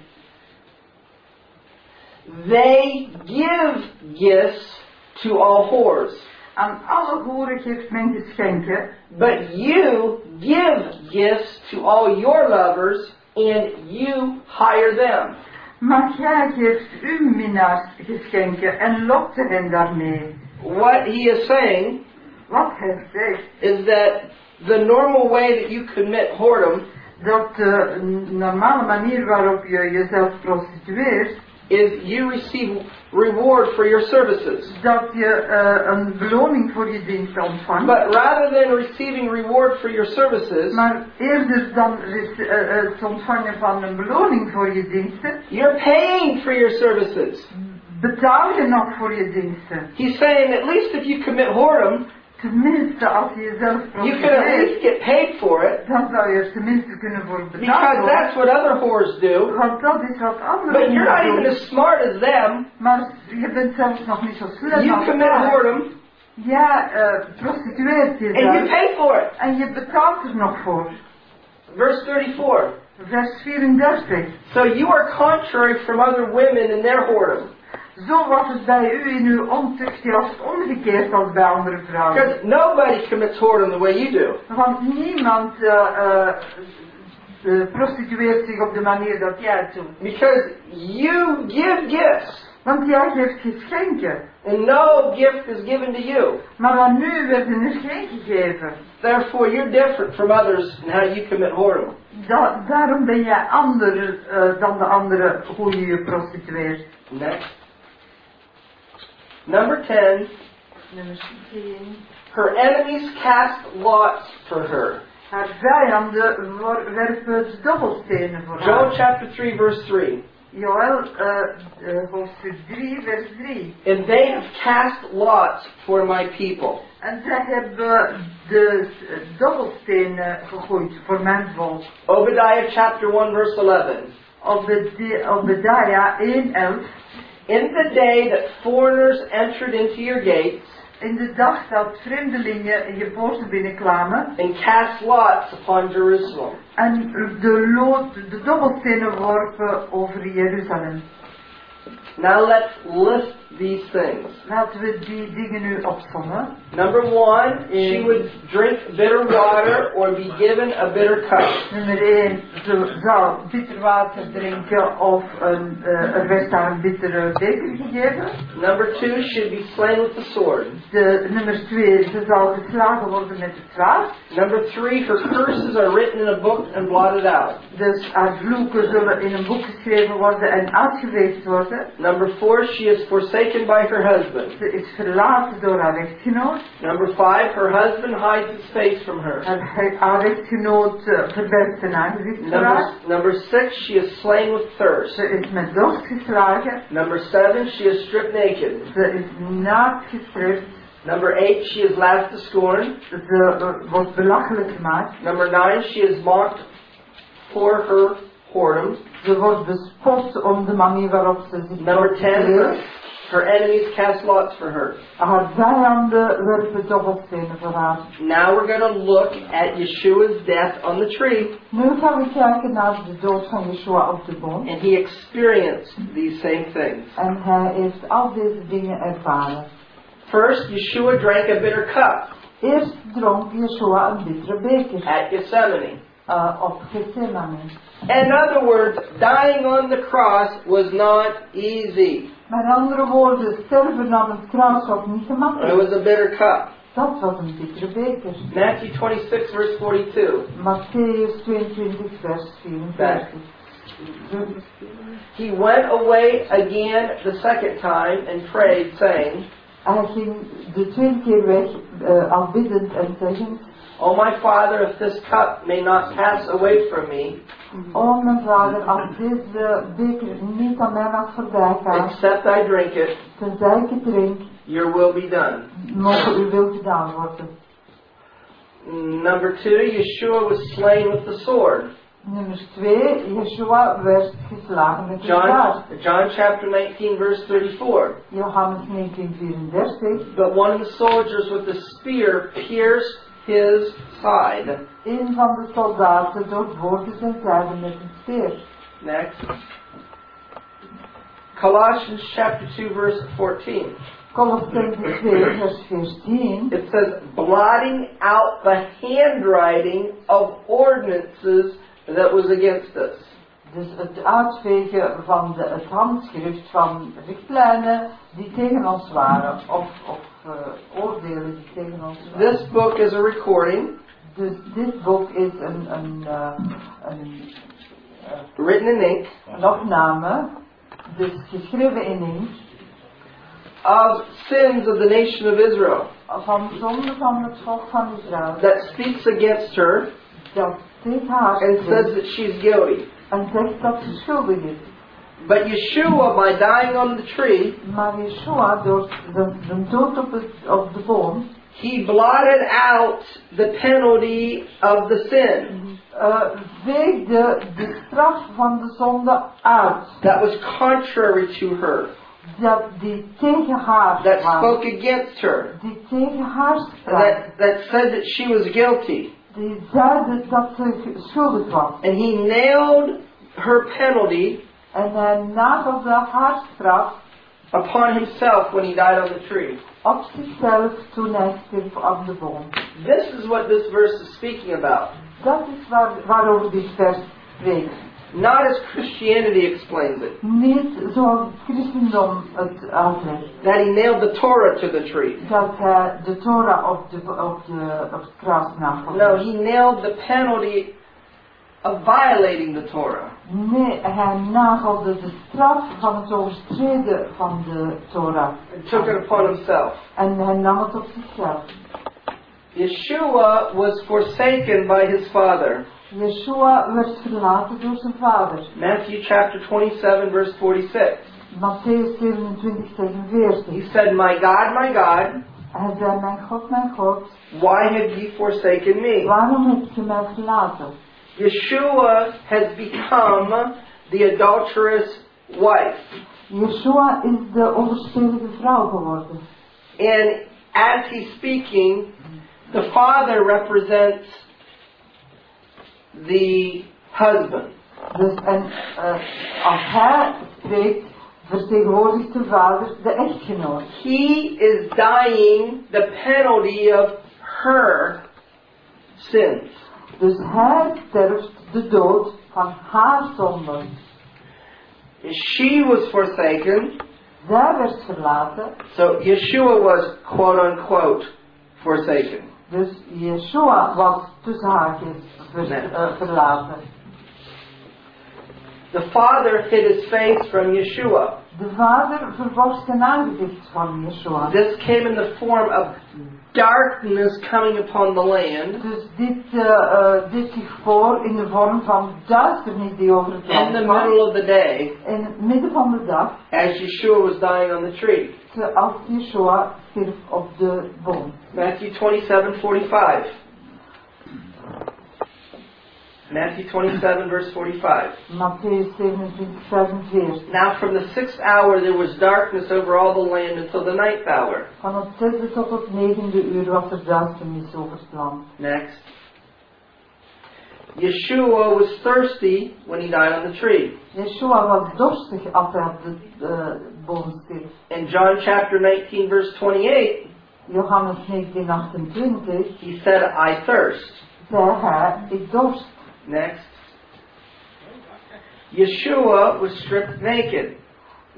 They give gifts to all whores. Aan alle hoeren geeft men geschenken, But you give gifts to all your lovers, and you hire them. maar gij geeft uw um minnaars geschenken en lokt hen daarmee. What he is saying Wat hij zegt, is that the normal way that you commit whoredom dat de uh, normale manier waarop je jezelf prostitueert, is you receive reward for your services. dat je eh, een beloning voor je dienst ontvangt. But rather than receiving reward for your services, Maar eerder dan eh, eh, het ontvangen van een beloning voor je diensten, you're paying for your services. betaal je nog voor je diensten. He's saying at least if you commit whoredom, Tenminste, als je jezelf you can at least get paid for it dan zou je tenminste kunnen voor betaald because worden. that's what other whores do. Want dat is wat anderen But you're not even as smart as them. Maar je bent zelfs nog niet zo slim You als commit whoredom Ja, eh prostitueert and you pay for it. En je betaalt er nog voor. Verse 34. Vers 34. So you are contrary from other women in their whoredom. Zo was het bij u in uw ontucht juist omgekeerd als bij andere vrouwen. Because nobody commits whoredom the way you do. Want niemand eh, eh, prostitueert zich op de manier dat jij het doet. Because you give gifts. Want jij geeft geschenken. And no gift is given to you. Maar aan u werden er geen gegeven. Therefore, you're different from others in how you commit whoredom. Da- daarom ben jij anders eh, dan de anderen hoe je je prostitueert. Next. Number 10. Nummer 10. Her enemies cast lots for her. Haar vijanden werpen dobbelstenen voor Joel chapter 3, verse 3. Joël, eh, eh, hoofdstuk 3, vers 3. And they have cast lots for my people. En zij hebben de eh, dobbelstenen gegooid voor mijn volk. Obadiah chapter 1, verse 11. Obed- Obadiah 1, 11. In the day that foreigners entered into your gates In de dag dat vreemdelingen in je poorten binnenkwamen and cast lots upon Jerusalem. en de, lood, de dobbelstenen worpen over Jeruzalem. Now let's list these things. Laten we die dingen nu opzommen. Number one, she would drink bitter water or be given a bitter cup. Nummer 1, ze zou bitter water drinken of een, eh, er werd haar een bittere beker gegeven. Number two, she'd be slain with the sword. De, nummer 2, ze zou geslagen worden met het zwaard. Number three, her curses are written in a book and blotted out. Dus haar vloeken zullen in een boek geschreven worden en uitgeweest worden. Number four, she is forsaken by her husband. Ze is verlaten door haar echtgenoot. Number five, her husband hides his face from her. Haar, he- haar echtgenoot uh, verbergt zijn aangezicht voor Number, haar. number six, she is slain with thirst. Ze is met dorst geslagen. Number seven, she is stripped naked. Ze is naakt gestript. Number eight, she is laughed to scorn. Ze wordt belachelijk gemaakt. Number nine, she is mocked for her whoredom. Ze wordt bespot om de manier waarop ze zich Number ten, her, enemies cast lots for her. Haar vijanden werpen dobbelstenen voor haar. Now we're going to look at Yeshua's death on the tree, Nu gaan we kijken naar de dood van Yeshua op de boom. and he experienced these same things. En hij heeft al deze dingen ervaren. First, Yeshua drank a bitter cup Eerst dronk Yeshua een bittere beker at Gethsemane. Uh, op Gethsemane. In other words, dying on the cross was not easy. Met andere woorden, sterven aan het kruis was niet It gemakkelijk. was a bitter cup. Dat was een bittere beker. Matthew 26, verse 42. Matthäus 22, vers 44. He went away again the second time and prayed, saying, Hij ging de tweede keer weg, eh al biddend en zeggend, O my Father, if this cup may not pass away from me, O mijn vader, als deze beker niet aan mij mag voorbij gaan, except I drink it, tenzij ik het drink, your will be done. mogen uw wil gedaan worden. Number two, Yeshua was slain with the sword. Nummer 2, Yeshua werd geslagen met een John. John chapter 19, verse 34. Johannes 1934. But one of the soldiers with the spear pierced his side. Een van de soldaten doorboorde zijn zijde met een speer. Next. Colossians chapter 2, verse 14. Colossense 2, vers 14. It says, blotting out the handwriting of ordinances that was against us. Dus het uitvegen van de, het handschrift van richtlijnen die tegen ons waren, of, of oordelen die tegen ons. This book is a recording. Dus dit boek is een, een, een, written in ink. een opname, dus geschreven in inkt, of sins of the nation of Israel. Van zonde van het volk van Israël, that speaks against her. Dat tegen haar and says that she's guilty. en zegt dat ze schuldig is. But Yeshua, by dying on the tree, Maar Yeshua, door de, de dood op, het, op de boom, he blotted out the penalty of the sin uh, veegde de straf van de zonde uit. that was contrary to her, Dat die tegen haar that kwam. spoke against her, Die tegen haar sprak. that, that said that she was guilty. Die zeide dat ze schuldig was. And he nailed her penalty En hij nagelde haar straf upon himself when he died on the tree. op zichzelf toen hij stierf op de boom. This is what this verse is speaking about. Dat is waar, waarover dit vers spreekt. Not as Christianity explains it. Niet zoals christendom het uitlegt. That he nailed the Torah to the tree. Dat hij de Torah op, de, op, de, op het kruis nagelde. No, he nailed the penalty of violating the Torah. Nee, hij nagelde de straf van het overtreden van de Torah. And took it upon himself. En hij nam het op zichzelf. Yeshua was forsaken by his father. Yeshua werd verlaten door zijn vader. Matthew chapter 27 verse 46. Matthäus 27, 46. He said, My God, my God, Hij zei, mijn God, mijn God, why have you forsaken me? waarom hebt je mij verlaten? Yeshua has become the adulterous wife. Yeshua is de overspelige vrouw geworden. And as he's speaking, the father represents the husband. Dus en uh, als hij spreekt, vertegenwoordigt de vader de echtgenoot. He is dying the penalty of her sins. Dus hij sterft de dood van haar zonde. She was forsaken, Zij werd verlaten, so Yeshua was quote unquote forsaken. dus Yeshua was tussen haakjes ver, eh, verlaten. The father hid his face from Yeshua. De vader verborg zijn aangezicht van Yeshua. This came in the form of darkness coming upon the land Dus dit, uh, uh, dit zich voor in de vorm van duisternis die over het in the middle of the day In het midden van de dag, as Yeshua was dying on the tree. als Yeshua stierf op de boom. Matthew 27 45. Matthew 27, verse 45. Matthäus 27, 45. Now from the sixth hour there was darkness over all the land until the ninth hour. Van het zesde tot het negende uur was er duisternis over het land. Next. Yeshua was thirsty when he died on the tree. Yeshua was dorstig als hij op de eh, boom stierf. In John chapter 19, verse 28, Johannes 19, 28 he said, I thirst. zei hij, ik dorst. Next. Yeshua was stripped naked.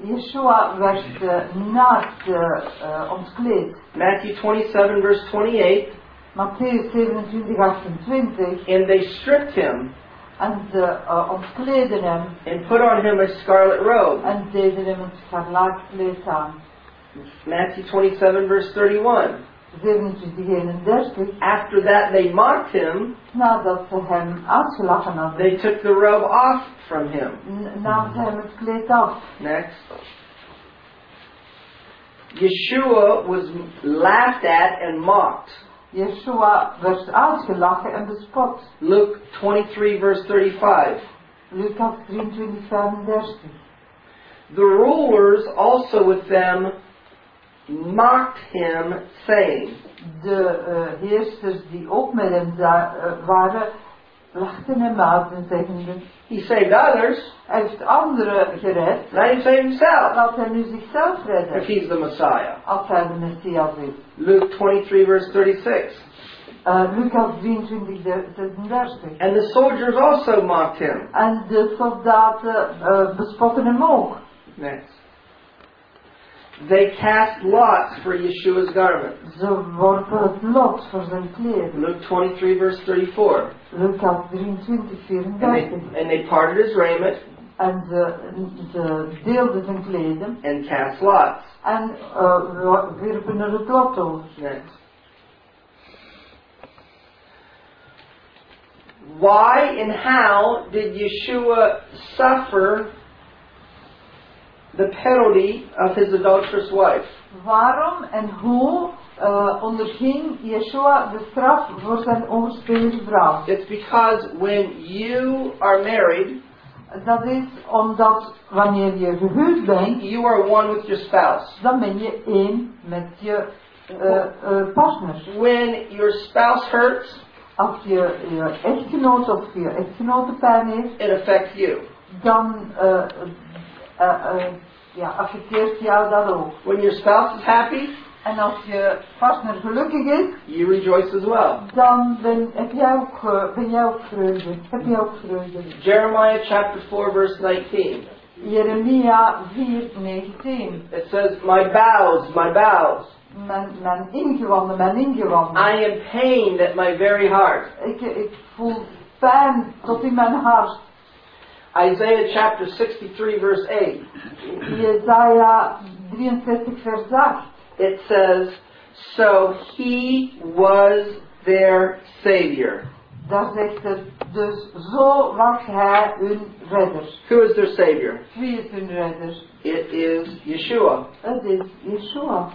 Yeshua werd uh, naakt uh, uh, ontkleed. Matthew 27, verse 28, Matthäus 27, 28. and they stripped him En ze uh, hem and put on him a scarlet robe. en deden hem een scharlaatkleed aan. Matthew 27, verse 31. 27, 31. After that they mocked him, Nadat ze hem uitgelachen hadden, they took the robe off from him. n- namen ze hem mm. het kleed af. Next. Yeshua was laughed at and mocked. Yeshua werd uitgelachen en bespot. Luke 23, verse 35. Lucas 23, 35. The rulers also with them mocked him, saying, De eh, heersers die ook met hem eh, waren, lachten hem uit en zeggende, He saved others, hij heeft anderen gered, let him save himself, laat hij nu zichzelf if redden, he's the Messiah. als hij de Messias is. Luke 23, verse 36. Eh, Lucas 23, de- 36. And the soldiers also mocked him. En de soldaten eh, bespotten hem ook. Next. They cast lots for Yeshua's garment. Ze het lot voor zijn kleren. Luke 23, verse 34. Lucas 23, And they, and they parted his raiment En ze, ze deelden zijn kleden and cast lots. en eh, wo- wierpen er het lot over. Next. Why and how did Yeshua suffer the penalty of his adulterous wife? Waarom en hoe eh, onderging Yeshua de straf voor zijn overspelige vrouw? It's because when you are married, Dat is omdat wanneer je gehuwd bent, you are one with your spouse. dan ben je één met je eh, eh, partner. When your spouse hurts, Als je je echtgenoot of je echtgenote pijn heeft, it affects you. dan eh, eh, eh, ja, affecteert jou dat ook. When your spouse is happy, En als je partner gelukkig is, you rejoice as well. dan ben, heb jij ook, eh, ben jij ook vreugde. Heb jij ook vreugde. Jeremiah chapter 4 verse 19. Jeremia 4, 19. It says, My bowels, my bowels. Mijn, mijn ingewanden, mijn ingewanden. I am pained at my very heart. Ik, ik voel pijn tot in mijn hart. Isaiah chapter 63 verse 8. Jesaja 63 vers 8. It says, So he was their Savior. Daar zegt het, dus zo was hij hun redder. Who is their Savior? Wie is hun redder? It is Yeshua. Het is Yeshua.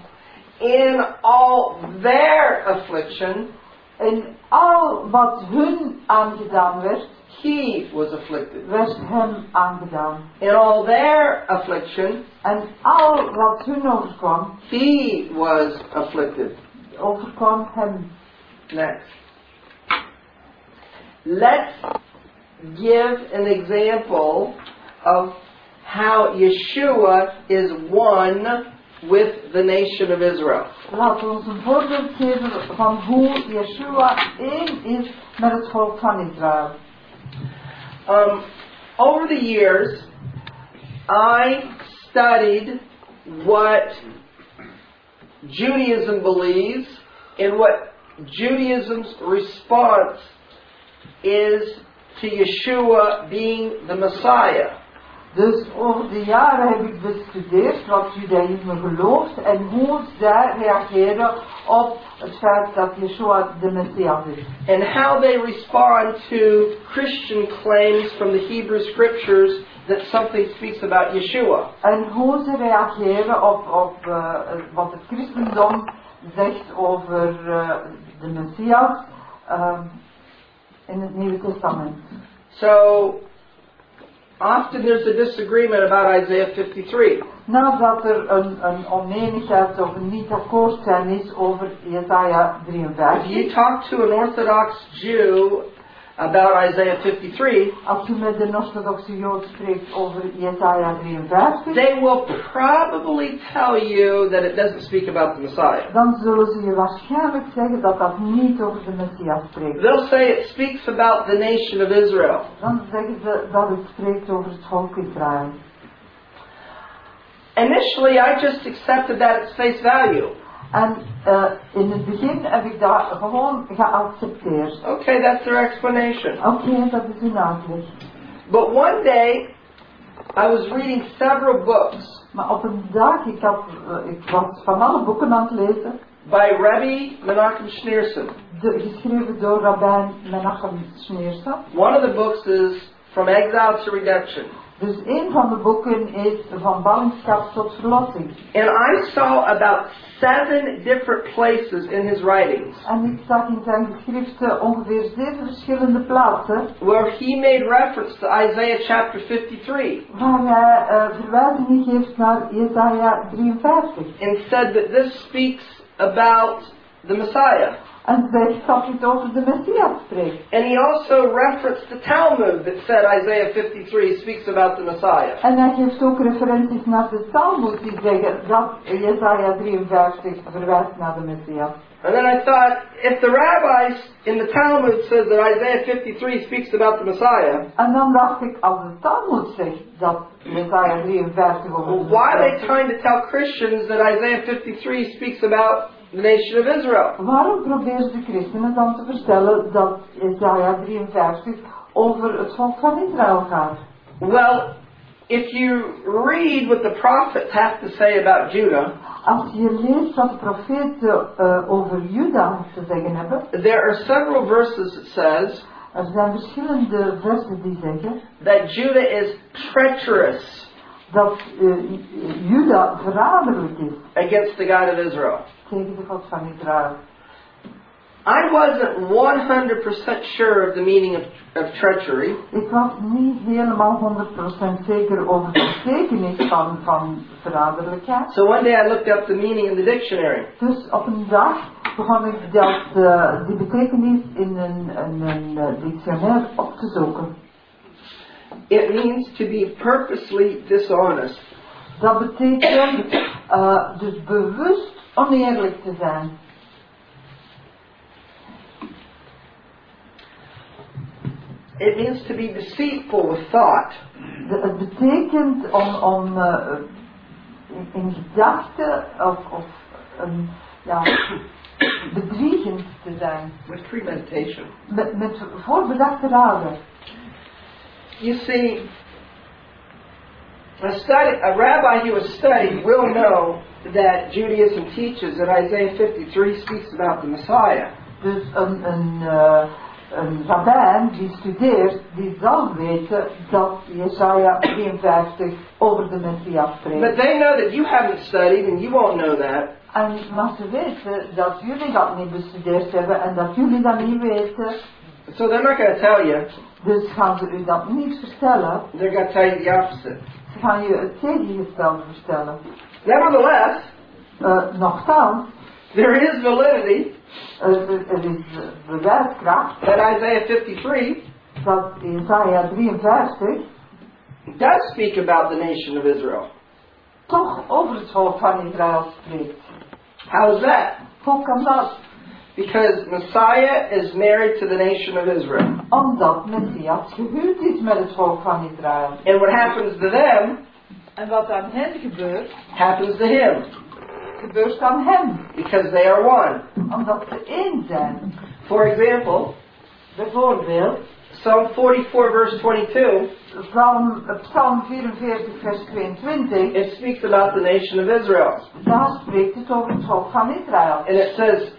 In all their affliction, In al wat hun aangedaan werd, he was afflicted. werd hem aangedaan. In all their affliction, En al wat hun overkwam, he was afflicted. overkwam hem. Next. Let's give an example of how Yeshua is one with the nation of Israel. Laten we ons een voorbeeld geven van hoe Yeshua één is met het volk van Israël. Um, over the years, I studied what Judaism believes and what Judaism's response is to Yeshua being the Messiah. Dus over de jaren heb ik bestudeerd wat judaïsme gelooft en hoe zij reageren op het feit dat Yeshua de Messias is. and how they respond to Christian claims from the Hebrew Scriptures that something speaks about Yeshua. En hoe ze reageren op, op eh, wat het christendom zegt over eh, de Messias ehm, in het Nieuwe Testament. So often there's a disagreement about Isaiah 53. Nadat er een, een oneenigheid of een niet akkoord zijn is over Jesaja If you talk to an Orthodox Jew about Isaiah 53, Als je met een orthodoxe Jood spreekt over Jesaja 53, they will probably tell you that it doesn't speak about the Messiah. dan zullen ze je waarschijnlijk zeggen dat dat niet over de Messias spreekt. They'll say it speaks about the nation of Israel. Dan zeggen ze dat het spreekt over het volk Israël. Initially, I just accepted that at face value. En eh, in het begin heb ik dat gewoon geaccepteerd. Okay, that's their explanation. Oké, dat is een uitleg. But one day, I was reading several books Maar op een dag, ik, had, eh, ik was van alle boeken aan het lezen, by Rebbe Menachem Schneerson. de, geschreven door Rabijn Menachem Schneerson. One of the books is From Exile to Redemption. Dus een van de boeken is Van ballingschap tot verlossing. And I saw about seven different places in his writings En ik zag in zijn geschriften ongeveer zeven verschillende plaatsen where he made reference to Isaiah chapter 53 waar hij eh, verwijzingen geeft naar Jesaja 53. and said that this speaks about the Messiah. En dat het over de Messias spreekt. And he also referenced the Talmud that said Isaiah 53 speaks about the Messiah. En hij geeft ook referenties naar de Talmud die zeggen dat Jesaja 53 verwijst naar de Messias. And then I thought, if the rabbis in the Talmud says that Isaiah 53 speaks about the Messiah, En dan dacht ik, als de Talmud zegt dat Jesaja 53 over well, why are they trying to tell Christians that Isaiah 53 speaks about the nation of Israel? Waarom de christenen dan te vertellen dat Jesaja 53 over het volk van Israël gaat? Well, if you read what the prophets have to say about Judah, Als je leest wat de profeten eh, over Juda te zeggen hebben, there are several verses that says er zijn verschillende versen die zeggen that Judah is treacherous dat Juda verraderlijk is against the God of Israel. I wasn't 100% sure of the meaning of, of treachery, Ik was niet helemaal 100% zeker over de betekenis van, van verraderlijkheid. so one day I looked up the meaning in the dictionary. Dus op een dag begon ik dat, eh, die betekenis in een, in een eh, dictionair op te zoeken. It means to be purposely dishonest. Dat betekent eh, dus bewust oneerlijk te zijn. It means to be deceitful with thought. De- het betekent om, om eh, in, in gedachten of, of een, ja, bedriegend te zijn. With premeditation. Met, met voorbedachte raden. You see, a, study, a rabbi who has studied will know that Judaism teaches that Isaiah 53 speaks about the Messiah. Dus een, een, eh, een rabbijn die studeert, die zal weten dat Jesaja 53 over de Messias spreekt. But they know that you haven't studied and you won't know that. En maar ze weten dat jullie dat niet bestudeerd hebben en dat jullie dat niet weten. So they're not going to tell you. Dus gaan ze u dat niet vertellen. They're going to tell you the opposite. Ze gaan je het tegengestelde vertellen. Nevertheless, Eh nochtans, there is validity eh, er, is eh, bewijskracht that Isaiah 53 dat Jesaja 53 does speak about the nation of Israel. toch over het volk van Israël spreekt. How is that? Hoe kan dat? Because Messiah is married to the nation of Israel. Omdat Messias gehuwd is met het volk van Israël. And what happens to them En wat aan hen gebeurt, happens to him gebeurt aan hem. because they are one. Omdat ze één zijn. For example, Bijvoorbeeld, Psalm 44, verse 22, Psalm, Psalm 44, vers 22. it speaks about the nation of Israel. Daar spreekt het over het volk van Israël. And it says,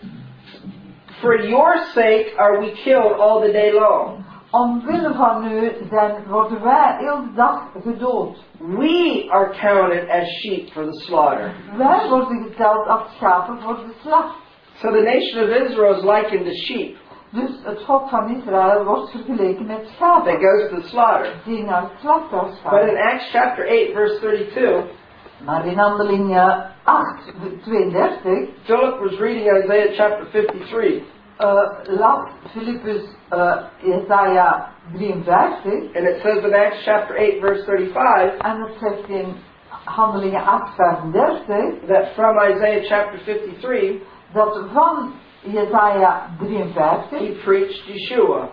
For your sake are we killed all the day long. Omwille van u zijn, worden wij heel dag gedood. We are counted as sheep for the slaughter. Wij worden geteld als schapen voor de slacht. So the nation of Israel is likened to sheep Dus het volk van Israël wordt vergeleken met schapen. that goes to the slaughter. die naar het slachthuis But in. Acts chapter 8, verse 32, Maar in handelingen 8, 32, Philip was reading Isaiah chapter 53, eh las Filippus uh, Jesaja 53 and it says in Acts chapter 8, verse 35, en het zegt in handelingen 8, 35 that from Isaiah chapter 53, dat van Jesaja 53 he preached Yeshua.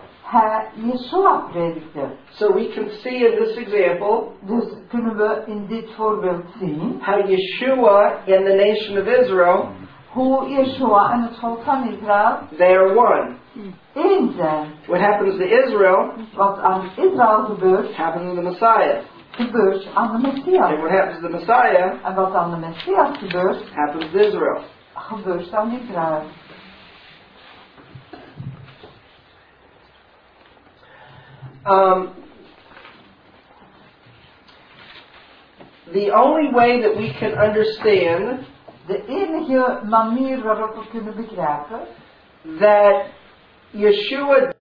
Yeshua predikte. So we can see in this example Dus kunnen we in dit voorbeeld zien how Yeshua and the nation of Israel, hoe Yeshua en het volk van Israël they are one. één zijn. What happens to Israel Wat aan Israël gebeurt, happens to the Messiah. gebeurt aan de And Messias. what happens to the Messiah En wat aan de Messias gebeurt, happens to Israel. gebeurt aan Israël. Um, the only way that we can understand De enige manier waarop we kunnen begrijpen that Yeshua